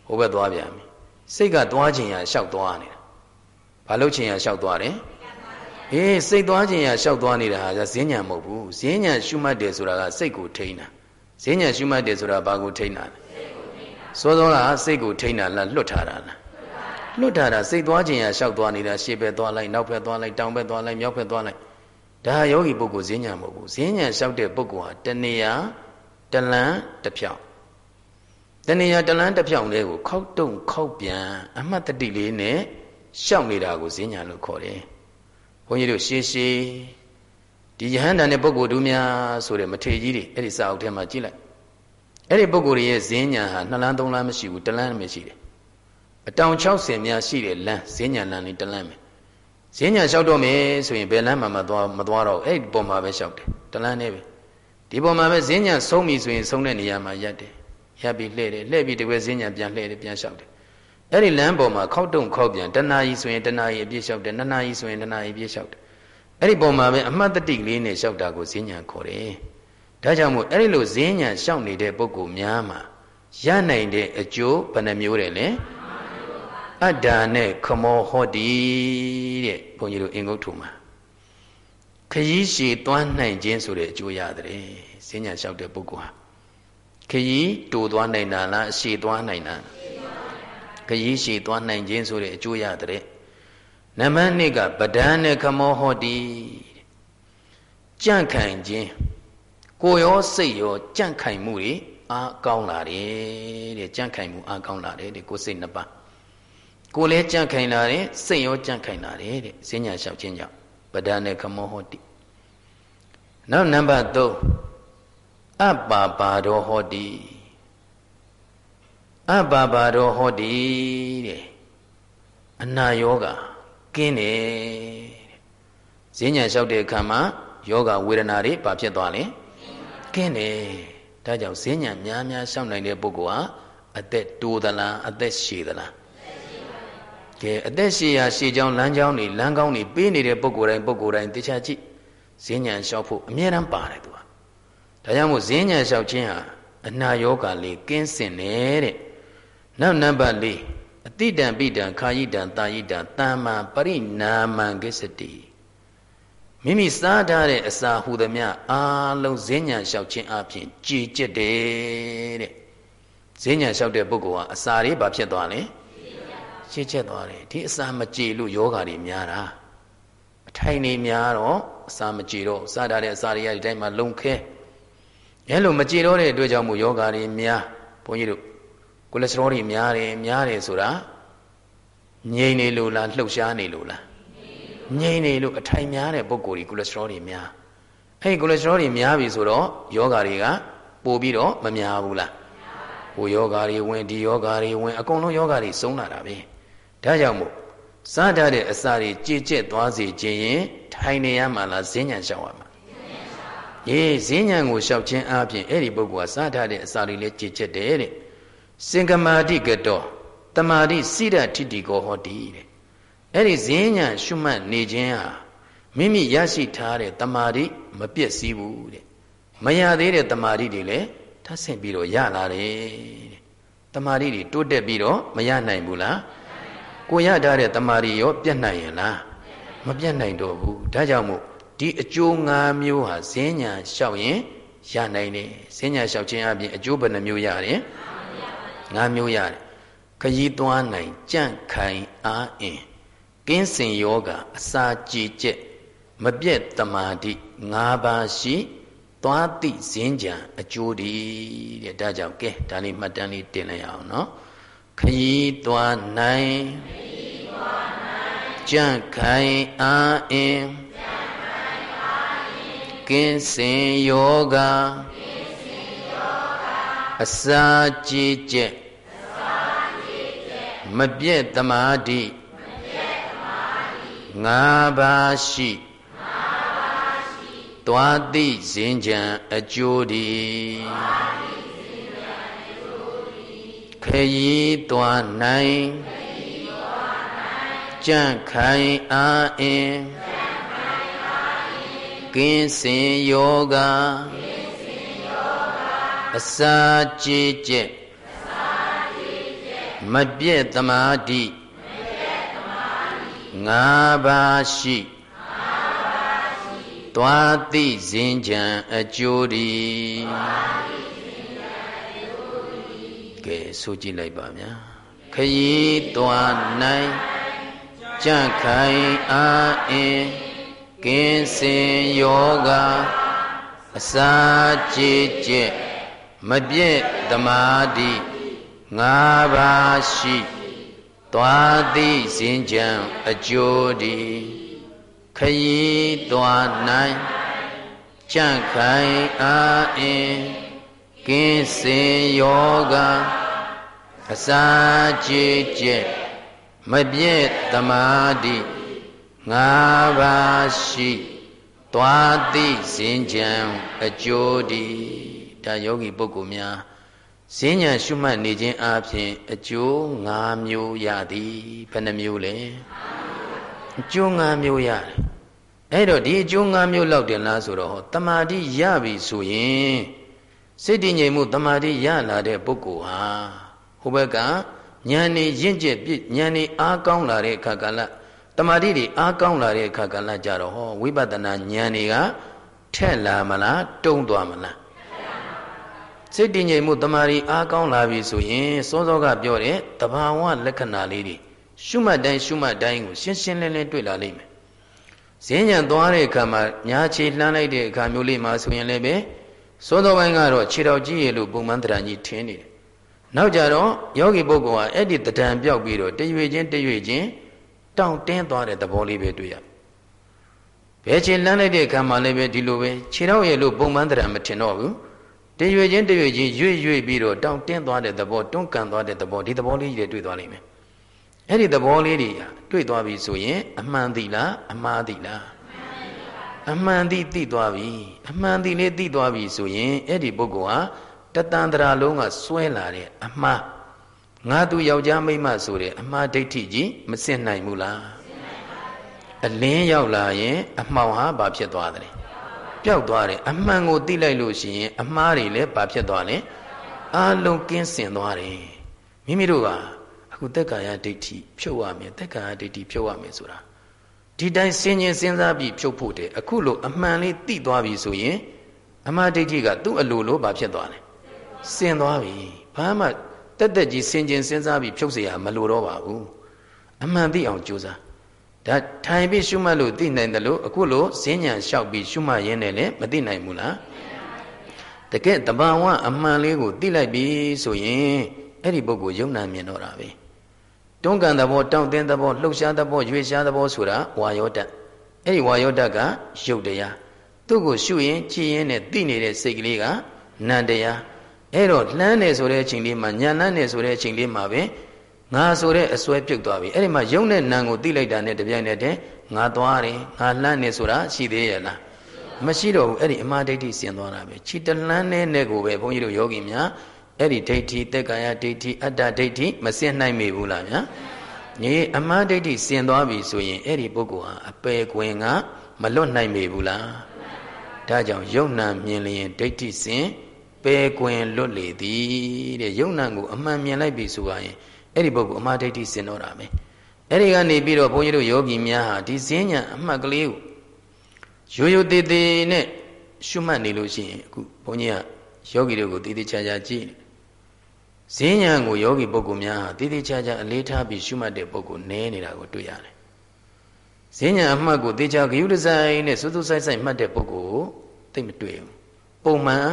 ဟိုဘက်သွားပြန်ပြီစိတ်ကသွားခြင်းရလျှောက်သွားနေတာဘာလို့ခြင်းရလျှောက်သွားတယ်အေးစိတ်သွားခြင်းရလျှောက်သွားနေတာဟာဈဉ္ညာမဟုတ်ဘူးဈဉ္ညာရှုမှတ်တယ်ဆိုတာကစိတ်ကိုထိန်းတာဈဉ္ညာရှုမှတ်တယ်ဆိုတာဘာကိုထိန်းတာလဲစောစောကစိတ်ကိုထိန်းတာလားလွတ်ထားတာလား လွတ်ထားတာစိတ်သွားခြင်းရလျှောက်သွားနေတာရှေ့ဘက်သွားလိုက်နောက်ဘက်သွားလိုက်တောင်ဘက်သွားလိုက်မြောက်ဘက်သွားလိုက်ဒါယောဂီပုဂ္ဂိုလ်ဈဉ္ညာမဟုတ်ဘူးဈဉ္ညာလျှောက်တဲ့ပုဂ္ဂိုလ်ဟာတဏှာတလန်းတစ်ဖြောင်းတဏှာတလန်းတစ်ဖြောင်းလေးကိုခောက်တုံခောက်ပြန်အမှတ်တတိလေးနဲ့ရှောက်နေတာကိုဈဉ္ညာလို့ခေါ်တယ်ဘုန်းကြီးတို့ရှေးရှေးဒီယဟန္တာနဲ့ပုဂ္ဂိုလ်တို့များဆိုတဲ့မထေကြီးတွေအဲ့ဒီစာအုပ်ထဲမှာကြည့်လိုက်အဲ့ဒီပုဂ္ဂိုလ်ရဲ့ဈဉ္ညာဟာနှစ်လမ်းသုံးလမ်းမရှိဘူးတလမ်းပဲရှိတယ် အတောင်60များရှိတဲ့လမ်းဈဉ္ညာလမ်းလေးတလမ်းပဲဈဉ္ညာလျှောက်တော့မယ်ဆိုရင်ဘယ်လမ်းမှမသွားမသွားတော့အဲ့ဒီပုံမှာပဲလျှောက်တယ်တလမ်းနဲ့ပဲဒီပုံမှာပဲဈဉ္ညာဆုံးပြီဆိုရင်ဆုံးတဲ့နေရာမှာရပ်တယ်ရပ်ပြီးလှည့်တယ်လှည့်ပြီးတကွယ်ဈဉ္ညာပြန်လှည့်တယ်ပြန်လျှောက်တယ်အဲ့ဒီလမ်းပေါ်မှာခောက်တုံခောက်ပြန်တဏှာကြီးဆိုရင်တဏှာကြီးအပြည့်လျှောက်တယ်နှစ်နာရီဆိုရင်နှစ်နာရီအပြည့်လျှောက်တယ်အဲ့ဒီပုံမှာပဲအမှတ်တတိလေးနဲ့လျှောက်တာကိုဈဉ္ညာခေါ်တယ်ဒါကြောင့်မို့အဲ့ဒီလိုဈဉ္ညာလျှောက်နေတဲ့ပုဂ္ဂိုလ်များမှာရနိုင်တဲ့အကျိုးဘယ်နှမျိုးတယ်လဲ အတ္တာနဲ့ခမောဟောတိတဲ့ဘုန်းကြီးတို့အင်္ဂုတ္ထုမှာခရီးရှည်သွားနိုင်ခြင်းဆိုတဲ့အကျိုးရတယ်ဈဉ္ညာလျှောက်တဲ့ပုဂ္ဂိုလ်ဟာခခရီးတူသွားနိုင်တာလားရှည်သွားနိုင်တာခရီးရှည်သွားနိုင်ခြင်းဆိုတဲ့အကျိုးရတဲ့နမနှစ်ကပဒံနဲ့ခမောဟောတိကြန့်ခိုင်ခြင်းကိုရောစိတ်ရောကြန့်ခိုင်မှုတွေအားကောင်းလာတယ်တဲ့ကြန့်ခိုင်မှုအားကောင်းလာတယ်တဲ့ကိုယ်စိတ်နှစ်ပါး ကိုလည်းကြန့်ခိုင်လာတယ်စိတ်ရောကြန့်ခိုင်လာတယ်တဲ့စဉ္ညာလျှောက်ခြင်းကြောင့်ပဒံနဲ့ခမောဟောတိနောက်နံပါတ်3အပ္ပါပါတော်ဟောတိအပ္ပါပါတော်ဟောတိတဲ့အနာယောဂကင်းတယ်တဲ့ဈဉ္ညာလျှောက်တဲ့အခါမှာယောဂဝေဒနာတွေဘာဖြစ်သွားလဲကင်းတယ်ဒါကြောင့်ဈဉ္ညာများများရှောက်နိုင်တဲ့ပုဂ္ဂိုလ်ဟာအသက်တိုးသလားအသက်ရှည်သလား ကဲအသက်ရှည်ရာရှည်ကြောင်းလမ်းကြောင်းတွေလမ်းကောင်းတွေပေးနေတဲ့ပုဂ္ဂိုလ်တိုင်းပုဂ္ဂိုလ်တိုင်းတရားကြည့်ဈဉ္ညာလျှောက်ဖို့အမြဲတမ်းပါတယ်သူကဒါကြောင့်မို့ဈဉ္ညာလျှောက်ခြင်းဟာအနာယောဂလေးကင်းစင်တယ်တဲ့နောက်နံပါတ်၄အတိတံပိတံခာယိတံတာယိတံတမ္မာပရိနာမံကိစ္စတိမိမိစားထားတဲ့အစာဟူသမျှအာလုံးဈဉ္ညာလျှောက်ခြင်းအပြင်ကြည်ကျက်တယ်တဲ့ဈဉ္ညာလျှောက်တဲ့ပုဂ္ဂိုလ်ဟာအစာတွေဘာဖြစ်သွားလဲ ကြည်ကျက်သွားတယ်ဒီအစာမကြည်လို့ယောဂါတွေများတာအထိုင်နေများတော့အစာမကြည်တော့စားထားတဲ့အစာတွေကဒီတိုင်းမှာလုံခဲအဲလိုမကြည်တော့တဲ့အတွက်ကြောင့်မို့ယောဂါတွေများဘုန်းကြီးတို့ကိုလက်စထရောတွေများတယ်များတယ်ဆိုတာငြိမ်နေလို့လားလှုပ်ရှားနေလို့လားငြိမ်နေလို့အထိုင်များတဲ့ပုံကိုယ်ကြီးကိုလက်စထရောတွေများအဲ့ဒီကိုလက်စထရောတွေများပြီဆိုတော့ယောဂါတွေကပို့ပြီးတော့မများဘူးလားဟိုယောဂါတွေဝင်ဒီယောဂါတွေဝင်အကုန်လုံးယောဂါတွေစုံလာတာပဲ ဒါကြောင့်မို့စားတတ်တဲ့အစာတွေကြည်ကျက်သွားစေခြင်းရင်ထိုင်နေရမှာလားဈဉ္ညာလျှောက်ရမှာအေးဈဉ္ညာကိုလျှောက်ခြင်းအပြင်အဲ့ဒီပုဂ္ဂိုလ်ကစားတတ်တဲ့အစာတွေလည်းကြည်ကျက်တယ်တဲ့စင်ကမာတိကတောတမာတိစိရထိတိကောဟောတိတဲ့အဲ့ဒီဈဉ္ညာရှုမှတ်နေခြင်းဟာမိမိရရှိထားတဲ့တမာတိမပြည့်စည်ဘူးတဲ့မရသေးတဲ့တမာတိတွေလည်းထပ်ဆင့်ပြီးတော့ရလာတယ်တဲ့တမာတိတွေတိုးတက်ပြီးတော့မရနိုင်ဘူးလား ကိုရထားတဲ့တမာတိရော ပြတ်နိုင်ရင်လားမပြတ်နိုင်တော့ဘူးဒါကြောင့်မို့ဒီအကျိုး၅မျိုးဟာဈဉ္ညာလျှောက်ရင်ရနိုင်တယ်ဈဉ္ညာလျှောက်ခြင်းအပြင်အကျိုးဘယ်နှမျိုးရတယ်၅မျိုးရတယ်ခยีသွားနိုင်ကြန့်ခိုင်အားအင်ကင်းစင်ယောဂအစာကြည်ကျက်မပြည့်တမာတိ၅ပါးရှိသွားတိဇင်းကြံအကျိုးဒီတဲ့ဒါကြောင့်ကဲဒါလေးမှတ်တမ်းလေးတင်လိုက်အောင်နော် ခยีသွားနိုင်ကြန့်ခိုင်အားအင်ကင်းစင်ယောဂအစာကြည်ကျက်မပြည့်တမာတိငါးပါးရှိသွားသိစဉ်ကြံအကျိုးဒီ ခရီးသွားနိုင်ကြန့်ခိုင်အားအင်ကင်းစင်ယောဂအစာကြည်ကျက်မပြည့်သမာဓိငါးပါးရှိသွားသိစဉ်ကြံအကျိုးဒီ ကဲဆိုကြည့်လိုက်ပါဗျာခရီးသွားနိုင်ကြန့်ခိုင်အားအင်ကင်းစင်ယောဂအစာကြည်ကျက်မပြည့်သမာဓိငါးပါးရှိသွားသည်စဉ်ကြံအကျိုးဒီခยีသွားနိုင်ကြန့်ခိုင်အားအင် ကင်းစင်ယောဂအစာကြည်ကျက်မပြည့်သမာဓိငါးပါးရှိသွားသည်စဉ်ကြံအကျိုးဒီဒါယောဂီပုဂ္ဂိုလ်များဈဉ္ညာရှုမှတ်နေခြင်းအပြင်အကျိုး၅မျိုးရသည်ဘယ်နှမျိုးလဲအကျိုး၅မျိုးရတယ်အဲ့တော့ဒီအကျိုး၅မျိုးလောက်တင်လားဆိုတော့တမာတိရပြီဆိုရင် စိတ်တည်ငြိမ်မှုတမာတိရလာတဲ့ပုဂ္ဂိုလ်ဟာဟိုဘက်ကဉာဏ်နေရင့်ကျက်ပြဉာဏ်နေအားကောင်းလာတဲ့အခါကလည်းတမာတိတွေအားကောင်းလာတဲ့အခါကလည်းကြတော့ဟောဝိပဿနာဉာဏ်တွေကထက်လာမလားတုံးသွားမလားစိတ်တည်ငြိမ်မှုတမာရီအားကောင်းလာပြီဆိုရင်စောစောကပြောတဲ့တဘာဝလက္ခဏာလေးတွေရှုမှတ်တိုင်းရှုမှတ်တိုင်းကိုရှင်းရှင်းလင်းလင်းတွေ့လာလိမ့်မယ်ဈဉ္ဉံသွားတဲ့အခါမှာညာခြေလှမ်းလိုက်တဲ့အခါမျိုးလေးမှာဆိုရင်လည်းပဲ စောစောပိုင်းကတော့ခြေတော်ကြီးရလို့ပုံမှန်တရားကြီးထင်းနေတယ်နောက်ကြတော့ယောဂီပုဂ္ဂိုလ်ဟာအဲ့ဒီတံပြောက်ပြီးတော့တရွေချင်းတရွေချင်းတောင့်တင်းသွားတဲ့သဘောလေးပဲတွေ့ရဘယ်ခြေလှမ်းလိုက်တဲ့အခါမှာလည်းပဲဒီလိုပဲခြေတော်ရလို့ပုံမှန်တရားမထင်တော့ဘူးတရွေချင်းတရွေချင်းရွေ့ရွေ့ပြီးတော့တောင့်တင်းသွားတဲ့သဘောတွန်းကန်သွားတဲ့သဘောဒီသဘောလေးကြီးတွေတွေ့သွားလိမ့်မယ်အဲ့ဒီသဘောလေးတွေတွေ့သွားပြီဆိုရင်အမှန်သိလားအမှားသိလား အမှန်သိသိသွားပြီအမှန်သိလေးသိသွားပြီဆိုရင်အဲ့ဒီပုဂ္ဂိုလ်ဟာတတန်တရာလုံးကစွဲလာတဲ့အမှားငါသူယောက်ျားမိန်းမဆိုတဲ့အမှားဒိဋ္ဌိကြီးမစင်နိုင်ဘူးလားအလင်းရောက်လာရင်အမှောင်ဟာဘာဖြစ်သွားတယ်ပျောက်သွားတယ်အမှန်ကိုသိလိုက်လို့ရှိရင်အမှားတွေလည်းဘာဖြစ်သွားလဲအလုံးကင်းစင်သွားတယ်မိမိတို့ကအခုတက်ကာယဒိဋ္ဌိဖြုတ်ရမယ်တက်ကာယဒိဋ္ဌိဖြုတ်ရမယ်ဆိုတာ ဒီတိုင်းစင်ញင်စဉ်းစားပြီးဖြုတ်ဖို့တဲ့အခုလိုအမှန်လေးသိသွားပြီဆိုရင်အမှားဒိဋ္ဌိကသူ့အလိုလိုဘာဖြစ်သွားလဲစင်သွားပြီဘာမှတက်တက်ကြီးစင်ញင်စဉ်းစားပြီးဖြုတ်เสียမလိုတော့ပါဘူးအမှန်သိအောင်ကြိုးစားဒါထိုင်ပြီးရှုမှတ်လို့သိနိုင်တယ်လို့အခုလိုဈဉ္ညာလျှောက်ပြီးရှုမှတ်ရင်းနဲ့လည်းမသိနိုင်ဘူးလားတကယ်တဘာဝအမှန်လေးကိုသိလိုက်ပြီဆိုရင်အဲ့ဒီပုဂ္ဂိုလ်ယုံနာမြင်တော့တာပဲ တွန်းကန်သဘောတောင့်တင်းသဘောလှုပ်ရှားသဘောရွေ့ရှားသဘောဆိုတာဝါယောဓာတ်အဲ့ဒီဝါယောဓာတ်ကရုပ်တရားသူ့ကိုရှုရင်ကြည်ရင်နဲ့သိနေတဲ့စိတ်ကလေးကနံတရားအဲ့တော့လှမ်းနေဆိုတဲ့အချိန်လေးမှာညာလန်းနေဆိုတဲ့အချိန်လေးမှာပဲငါဆိုတဲ့အစွဲပြုတ်သွားပြီအဲ့ဒီမှာယုံတဲ့နံကိုသိလိုက်တာနဲ့တပြိုင်နက်တည်းငါသွားတယ်ငါလှမ်းနေဆိုတာရှိသေးရဲ့လားမရှိတော့ဘူးအဲ့ဒီအမှားဒိဋ္ဌိဆင်သွားတာပဲခြိတလန်းနဲ့နဲ့ကိုပဲဘုန်းကြီးတို့ယောဂီများ အဲ့ဒီဒိဋ္ဌိတက်ကာယဒိဋ္ဌိအတ္တဒိဋ္ဌိမစင်နိုင်မိဘူးလားဗျာညီအမှားဒိဋ္ဌိစင်သွားပြီဆိုရင်အဲ့ဒီပုဂ္ဂိုလ်ဟာအပယ်ကွင်ကမလွတ်နိုင်မိဘူးလားဒါကြောင့်ယုံနာမြင်လျင်ဒိဋ္ဌိစင်ပယ်ကွင်လွတ်လေသည်တဲ့ယုံနာကိုအမှန်မြင်လိုက်ပြီဆိုရင်အဲ့ဒီပုဂ္ဂိုလ်အမှားဒိဋ္ဌိစင်တော့တာပဲအဲ့ဒီကနေပြီးတော့ဘုန်းကြီးတို့ယောဂီများဟာဒီဈဉ္ညာအမှတ်ကလေးကိုရိုးရိုးသေးသေးနဲ့ရှုမှတ်နေလို့ရှိရင်အခုဘုန်းကြီးကယောဂီတွေကိုတည်တည်ချာချာကြည့်နေ ဈဉ္ညာကိုယောဂီပုဂ္ဂိုလ်များဟာတည်တည်ချာချာအလေးထားပြီးရှုမှတ်တဲ့ပုဂ္ဂိုလ်နည်းနေတာကိုတွေ့ရတယ်ဈဉ္ညာအမှတ်ကိုတေချာဂယုတဆိုင်နဲ့စွတ်စွတ်ဆိုင်ဆိုင်မှတ်တဲ့ပုဂ္ဂိုလ်ကိုသိမတွေ့ဘူးပုံမှန်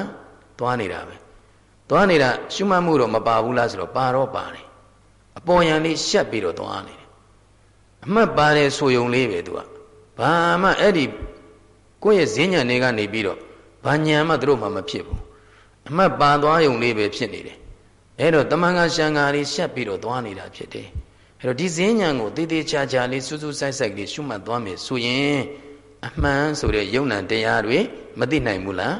သွားနေတာပဲသွားနေတာရှုမှတ်မှုတော့မပါဘူးလားဆိုတော့ပါတော့ပါတယ်အပေါ်ယံလေးရှက်ပြီးတော့သွားနေတယ်အမှတ်ပါတယ်ဆိုယုံလေးပဲသူကဘာမှအဲ့ဒီကိုယ့်ရဲ့ဈဉ္ညာတွေကနေပြီးတော့ဘာညာမှသူတို့မှမဖြစ်ဘူးအမှတ်ပါသွားယုံလေးပဲဖြစ်နေတယ် အဲ့တော့တမန်ကရှံဃာလေးရှက်ပြီးတော့သွားနေတာဖြစ်တယ်အဲ့တော့ဒီဈဉ္ညာကိုတည်တည်ချာချာလေးစူးစူးဆိုင်ဆိုင်လေးရှုမှတ်သွားမယ်ဆိုရင်အမှန်ဆိုတဲ့ယုံ nant တရားတွေမသိနိုင်ဘူးလား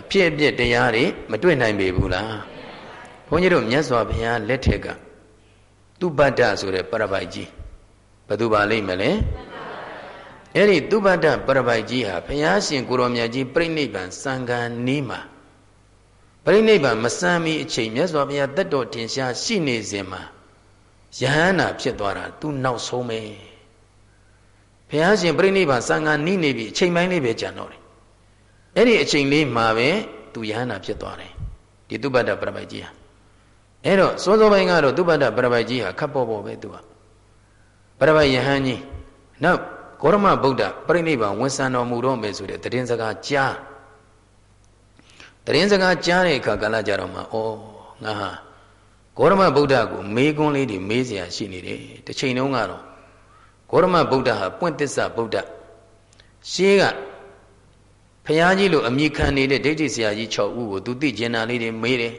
အဖြစ်အပျက်တရားတွေမတွေ့နိုင်ပေဘူးလားဘုန်းကြီးတို့မြတ်စွာဘုရားလက်ထက်ကသူပတ္တဆိုတဲ့ပရပိုက်ကြီးဘယ်သူပါလိမ့်မလဲအဲ့ဒီသူပတ္တပရပိုက်ကြီးဟာဘုရားရှင်ကိုရောမြတ်ကြီးပြိဋိဘံစံဃာနီးမှာ ပြိဋိဘံမစမ်းမီအချိန်မြတ်စွာဘုရားတက်တော်တင်ရှားရှိနေစဉ်မှာယဟန္တာဖြစ်သွားတာသူနောက်ဆုံးပဲဘုရားရှင်ပြိဋိဘံစံဃာနီးနေပြီအချိန်ပိုင်းလေးပဲကြံတော့တယ်အဲ့ဒီအချိန်လေးမှာပဲသူယဟန္တာဖြစ်သွားတယ်ဒီသူပတ္တပရပိုက်ကြီးဟာအဲ့တော့စောစောပိုင်းကတော့သူပတ္တပရပိုက်ကြီးဟာခပ်ပေါ်ပေါ်ပဲသူကပရပိုက်ယဟန်ကြီးနောက်ဂေါရမဗုဒ္ဓပြိဋိဘံဝန်ဆံတော်မူတော့မယ်ဆိုတဲ့တည်င်းစကားကြား တည်င်းစကားကြားတဲ့အခါကလည်းကြတော့မှဩငါဟာဂေါရမဗုဒ္ဓကိုမေးခွန်းလေးတွေမေးเสียရှိနေတယ်တစ်ချိန်တုန်းကတော့ဂေါရမဗုဒ္ဓဟာပွင့်သစ္စာဗုဒ္ဓရှေးကဖျားကြီးလိုအမိခံနေတဲ့ဒိဋ္ဌိဆရာကြီး6ဦးကိုသူသိကျင်တာလေးတွေမေးတယ်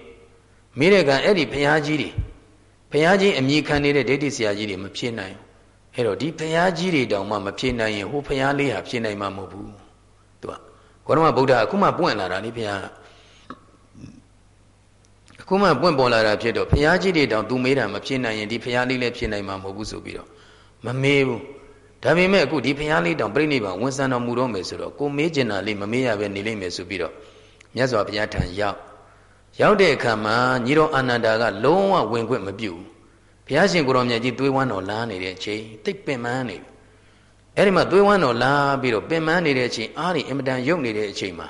မေးတဲ့ကအဲ့ဒီဘုရားကြီးတွေဘုရားကြီးအမိခံနေတဲ့ဒိဋ္ဌိဆရာကြီးတွေမဖြေနိုင်အဲ့တော့ဒီဘုရားကြီးတွေတောင်မှမဖြေနိုင်ရင်ဟိုဘုရားလေးဟာဖြေနိုင်မှာမဟုတ်ဘူးသူကဘောရမဗုဒ္ဓအခုမှပွင့်လာတာလေဘုရားအ ခုမှပွင့်ပေါ်လာတာဖြစ်တော့ဘုရားကြီးတွေတောင်သူမေးတာမဖြေနိုင်ရင်ဒီဘုရားလေးလည်းဖြေနိုင်မှာမဟုတ်ဘူးဆိုပြီးတော့မမေးဘူးဒါပေမဲ့အခုဒီဘုရားလေးတောင်ပြိဋိဘံဝန်ဆံတော်မူတော့မယ်ဆိုတော့ကိုမေးကျင်တာလေးမမေးရပဲနေလိမ့်မယ်ဆိုပြီးတော့မြတ်စွာဘုရားထံရောက်ရောက်တဲ့အခါမှာညီတော်အာနန္ဒာကလုံးဝဝင်ခွင့်မပြုဘူးဘုရားရှင်ကိုရောမြတ်ကြီးသွေးဝမ်းတော်လာနေတဲ့အချိန်တိတ်ပင်ပန်းနေပြီအဲ့ဒီမှာသွေးဝမ်းတော်လာပြီးတော့ပင်ပန်းနေတဲ့အချိန်အားဒီအင်မတန်ယုတ်နေတဲ့အချိန်မှာ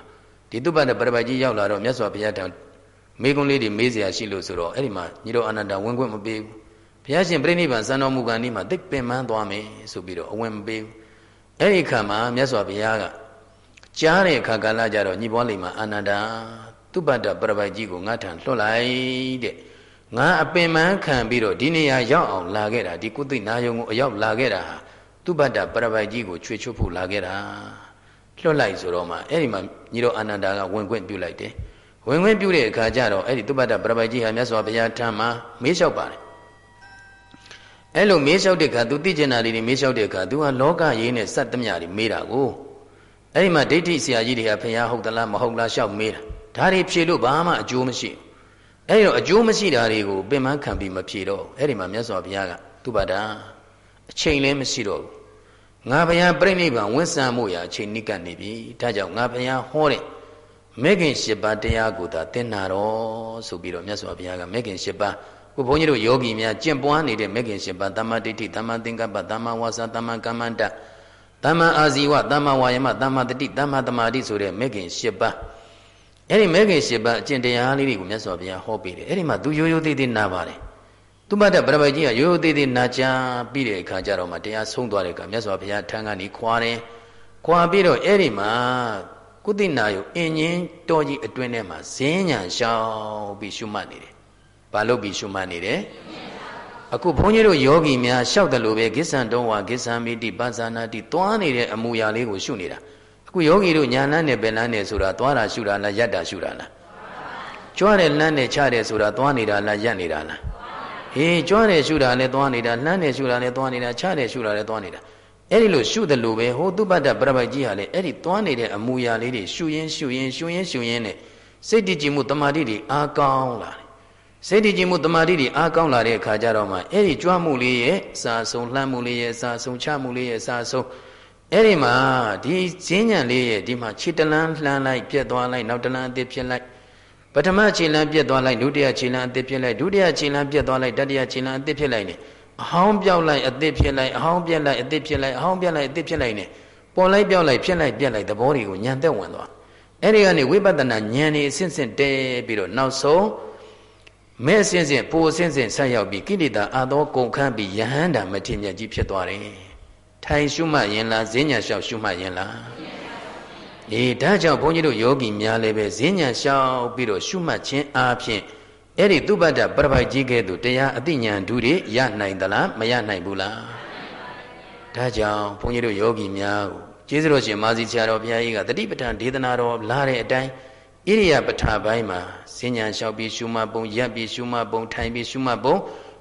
ဒီတုပ္ပတပရပတ်ကြီးရောက်လာတော့မြတ်စွာဘုရားထံ မေကွန်းလေးတွေမေးเสียရှိလို့ဆိုတော့အဲ့ဒီမှာညီတော်အာနန္ဒာဝင်ခွင့်မပေးဘူးဘုရားရှင်ပြိဋိဘံစံတော်မူကံဒီမှာသိပင်ပန်းသွားမယ်ဆိုပြီးတော့အဝင်မပေးဘူးအဲ့ဒီခါမှာမြတ်စွာဘုရားကကြားတဲ့အခါကာလကြတော့ညီပွားလိမ္မာအာနန္ဒာသူပတ္တပရပိုက်ကြီးကိုငါထံလွှတ်လိုက်တဲ့ငါအပင်ပန်းခံပြီးတော့ဒီနေရာရောက်အောင်လာခဲ့တာဒီကုသိနာယုံကိုအရောက်လာခဲ့တာဟာသူပတ္တပရပိုက်ကြီးကိုချွေချွတ်ဖို့လာခဲ့တာလွှတ်လိုက်ဆိုတော့မှအဲ့ဒီမှာညီတော်အာနန္ဒာကဝင်ခွင့်ပြုလိုက်တယ် ဝင်ခွင့်ပြုတဲ့အခါကျတော့အဲ့ဒီသူပတ္တပရပိုက်ကြီးဟာမြတ်စွာဘုရားထံမှာမေးလျှောက်ပါတယ်အဲ့လိုမေးလျှောက်တဲ့အခါ तू သိကျင်တာတွေမေးလျှောက်တဲ့အခါ तू ဟာလောကရေးနဲ့စက်သမျှတွေမေးတာကိုအဲ့ဒီမှာဒိဋ္ဌိဆရာကြီးတွေကဖះဟုတ်သလားမဟုတ်လားရှောက်မေးတာဒါတွေဖြေလို့ဘာမှအကျိုးမရှိအဲ့ဒီတော့အကျိုးမရှိတာတွေကိုပင်မခံပြီးမဖြေတော့အဲ့ဒီမှာမြတ်စွာဘုရားကသူပါတာအချိန်လည်းမရှိတော့ဘူးငါဘုရားပြိဋိဘံဝန်ဆံမှုရာအချိန်နိကနေပြီဒါကြောင့်ငါဘုရားဟောတဲ့ မေခင်၈ပါးတရားကိုသာသင်နာတော့ဆိုပြီးတော့မြတ်စွာဘုရားကမေခင်၈ပါးခုဘုန်းကြီးတို့ယောဂီများကျင့်ပွားနေတဲ့မေခင်၈ပါးသမ္မာဒိဋ္ဌိသမ္မာသင်္ကပ္ပသမ္မာဝါစာသမ္မာကမ္မန္တသမ္မာအာဇီဝသမ္မာဝါယမသမ္မာတတိသမ္မာသမာဓိဆိုတဲ့မေခင်၈ပါးအဲ့ဒီမေခင်၈ပါးအကျင့်တရားလေးတွေကိုမြတ်စွာဘုရားဟောပေးတယ်အဲ့ဒီမှာသူရိုးရိုးသေးသေးနာပါတယ်သူမတ်တဲ့ဗရပိုက်ကြီးကရိုးရိုးသေးသေးနာချပြီးတဲ့အခါကျတော့မှတရားဆုံးသွားတဲ့အခါမြတ်စွာဘုရားထံကနေခွာတယ်ခွာပြီးတော့အဲ့ဒီမှာ ကုသိနာယုအင်းငင်းတော်ကြီးအတွင်းထဲမှာဇင်းညာရှောင်ပြီးရှုမှတ်နေတယ်ဘာလို့ပြီးရှုမှတ်နေတယ်အခုဘုန်းကြီးတို့ယောဂီများလျှောက်တယ်လို့ပဲကိစ္ဆံတုံးဝါကိစ္ဆံမိတိပါဇာနာတိသွားနေတဲ့အမူအရာလေးကိုရှုနေတာအခုယောဂီတို့ညာလန်းနဲ့ပင်လန်းနဲ့ဆိုတာသွားတာရှုတာလားယက်တာရှုတာလားကြွားတယ်လန်းတယ်ချတယ်ဆိုတာသွားနေတာလားယက်နေတာလားဟေးကြွားတယ်ရှုတာလည်းသွားနေတာလန်းတယ်ရှုတာလည်းသွားနေတာချတယ်ရှုတာလည်းသွားနေတာ အဲ့ဒီလိုရှုတယ်လို့ပဲဟိုသူပ္ပတ္တပရပိုက်ကြီးဟာလေအဲ့ဒီသွားနေတဲ့အမူအရာလေးတွေရှုရင်းရှုရင်းရှုရင်းရှုရင်းနဲ့စိတ်တည်ကြည်မှုတမာတိတွေအားကောင်းလာတယ်စိတ်တည်ကြည်မှုတမာတိတွေအားကောင်းလာတဲ့အခါကျတော့မှအဲ့ဒီကြွမှုလေးရဲ့စာဆုံလှမ်းမှုလေးရဲ့စာဆုံချမှုလေးရဲ့စာဆုံအဲ့ဒီမှာဒီဈဉ္ညာလေးရဲ့ဒီမှာခြေတလန်းလှမ်းလိုက်ပြက်သွားလိုက်နောက်တလန်းအသစ်ဖြစ်လိုက်ပထမခြေလန်းပြက်သွားလိုက်ဒုတိယခြေလန်းအသစ်ဖြစ်လိုက်ဒုတိယခြေလန်းပြက်သွားလိုက်တတိယခြေလန်းအသစ်ဖြစ်လိုက်နေ အဟောင်းပြောက်လိုက်အသစ်ဖြစ်လိုက်အဟောင်းပြက်လိုက်အသစ်ဖြစ်လိုက်အဟောင်းပြက်လိုက်အသစ်ဖြစ်လိုက်နေပေါ်လိုက်ပြောက်လိုက်ဖြစ်လိုက်ပြက်လိုက်သဘောတွေကိုညံသက်ဝင်သွားအဲ့ဒီကနေဝိပဿနာဉာဏ်နေအစဉ်စဉ်တဲပြီးတော့နောက်ဆုံးမဲ့အစဉ်စဉ်ပိုအစဉ်စဉ်ဆက်ရောက်ပြီးကိလေသာအသောကုန်ခန်းပြီးယဟန္တာမထေမြတ်ကြီးဖြစ်သွားတယ်ထိုင်ရှုမှတ်ရင်လားဈဉ္ညာလျှောက်ရှုမှတ်ရင်လားအေးဒါကြောင့်ဘုန်းကြီးတို့ယောဂီများလည်းပဲဈဉ္ညာလျှောက်ပြီးတော့ရှုမှတ်ခြင်းအားဖြင့် အဲ့ဒီသူပ္ပတ္တပရပိုက်ကြီးကဲ့သို့တရားအသိဉာဏ်ဓုတွေရနိုင်သလားမရနိုင်ဘူးလားဒါကြောင့်ဘုန်းကြီးတို့ယောဂီများကိုကျေးဇူးတော်ရှင်မာစီဆရာတော်ဘုရားကြီးကတတိပဋ္ဌာန်ဒေသနာတော်လာတဲ့အတိုင်းဣရိယာပဋ္ဌာပိုင်းမှာဈဉ္ညာလျှောက်ပြီးရှုမှတ်ပုံရပ်ပြီးရှုမှတ်ပုံထိုင်ပြီးရှုမှတ်ပုံ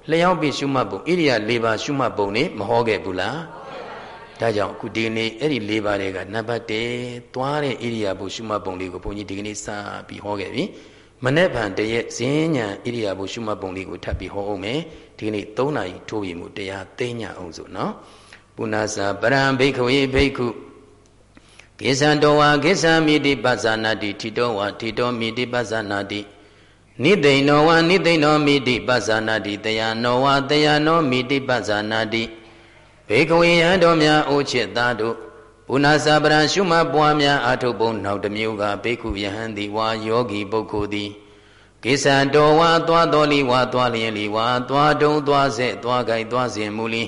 လျှောက်ပြီးရှုမှတ်ပုံဣရိယာ၄ပါးရှုမှတ်ပုံနေမဟောခဲ့ဘူးလားဒါကြောင့်အခုဒီနေ့အဲ့ဒီ၄ပါးတွေကနံပါတ်1သွားတဲ့ဣရိယာပုရှုမှတ်ပုံလေးကိုဘုန်းကြီးဒီကနေ့စပြီးဟောခဲ့ပြီ မနေ့ဗန်တရက်ဈဉ္ညာဣရိယာပုရှုမှတ်ပုံလေးကိုထပ်ပြီးဟောအောင်မယ်ဒီကနေ့3နာရီထိုးပြီးမှုတရားသိညာအောင်ဆိုနော်ပုဏ္ဏစာပရံဘိခဝေဘိက္ခုကိသံတောဝါကိသံမိတိပဇာနာတိထိတောဝါထိတောမိတိပဇာနာတိနိသိဏောဝါနိသိဏောမိတိပဇာနာတိတယနောဝါတယနောမိတိပဇာနာတိဘေကဝေယံတော်များအိုချစ်သားတို့ ဘုနာစာပရံရှုမပွားများအာထုပ်ပုံနောက်တစ်မျိုးကဘေကုယဟန်သည်ဝါယောဂီပုဂ္ဂိုလ်သည်ကိစ္စတော်ဝါသွားတော်လီဝါသွားလျင်လီဝါသွားတုံသွားဆက်သွားကြိုက်သွားစဉ်မူလီ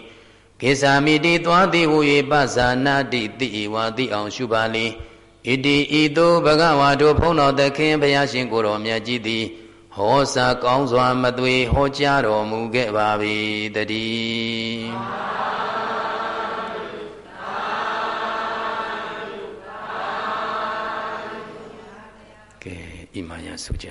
ကိစ္ဆာမိတိသွားသည်ဟူ၍ပဇာနာတိတိဝါတိအောင်ရှုပါလေဣတိဤသို့ဘဂဝါတို့ဖုံးတော်သခင်ဘုရားရှင်ကိုယ်တော်မြတ်ကြီးသည်ဟောစာကောင်းစွာမသွေဟောကြားတော်မူခဲ့ပါ၏တည်း ဣမာယဆုကြ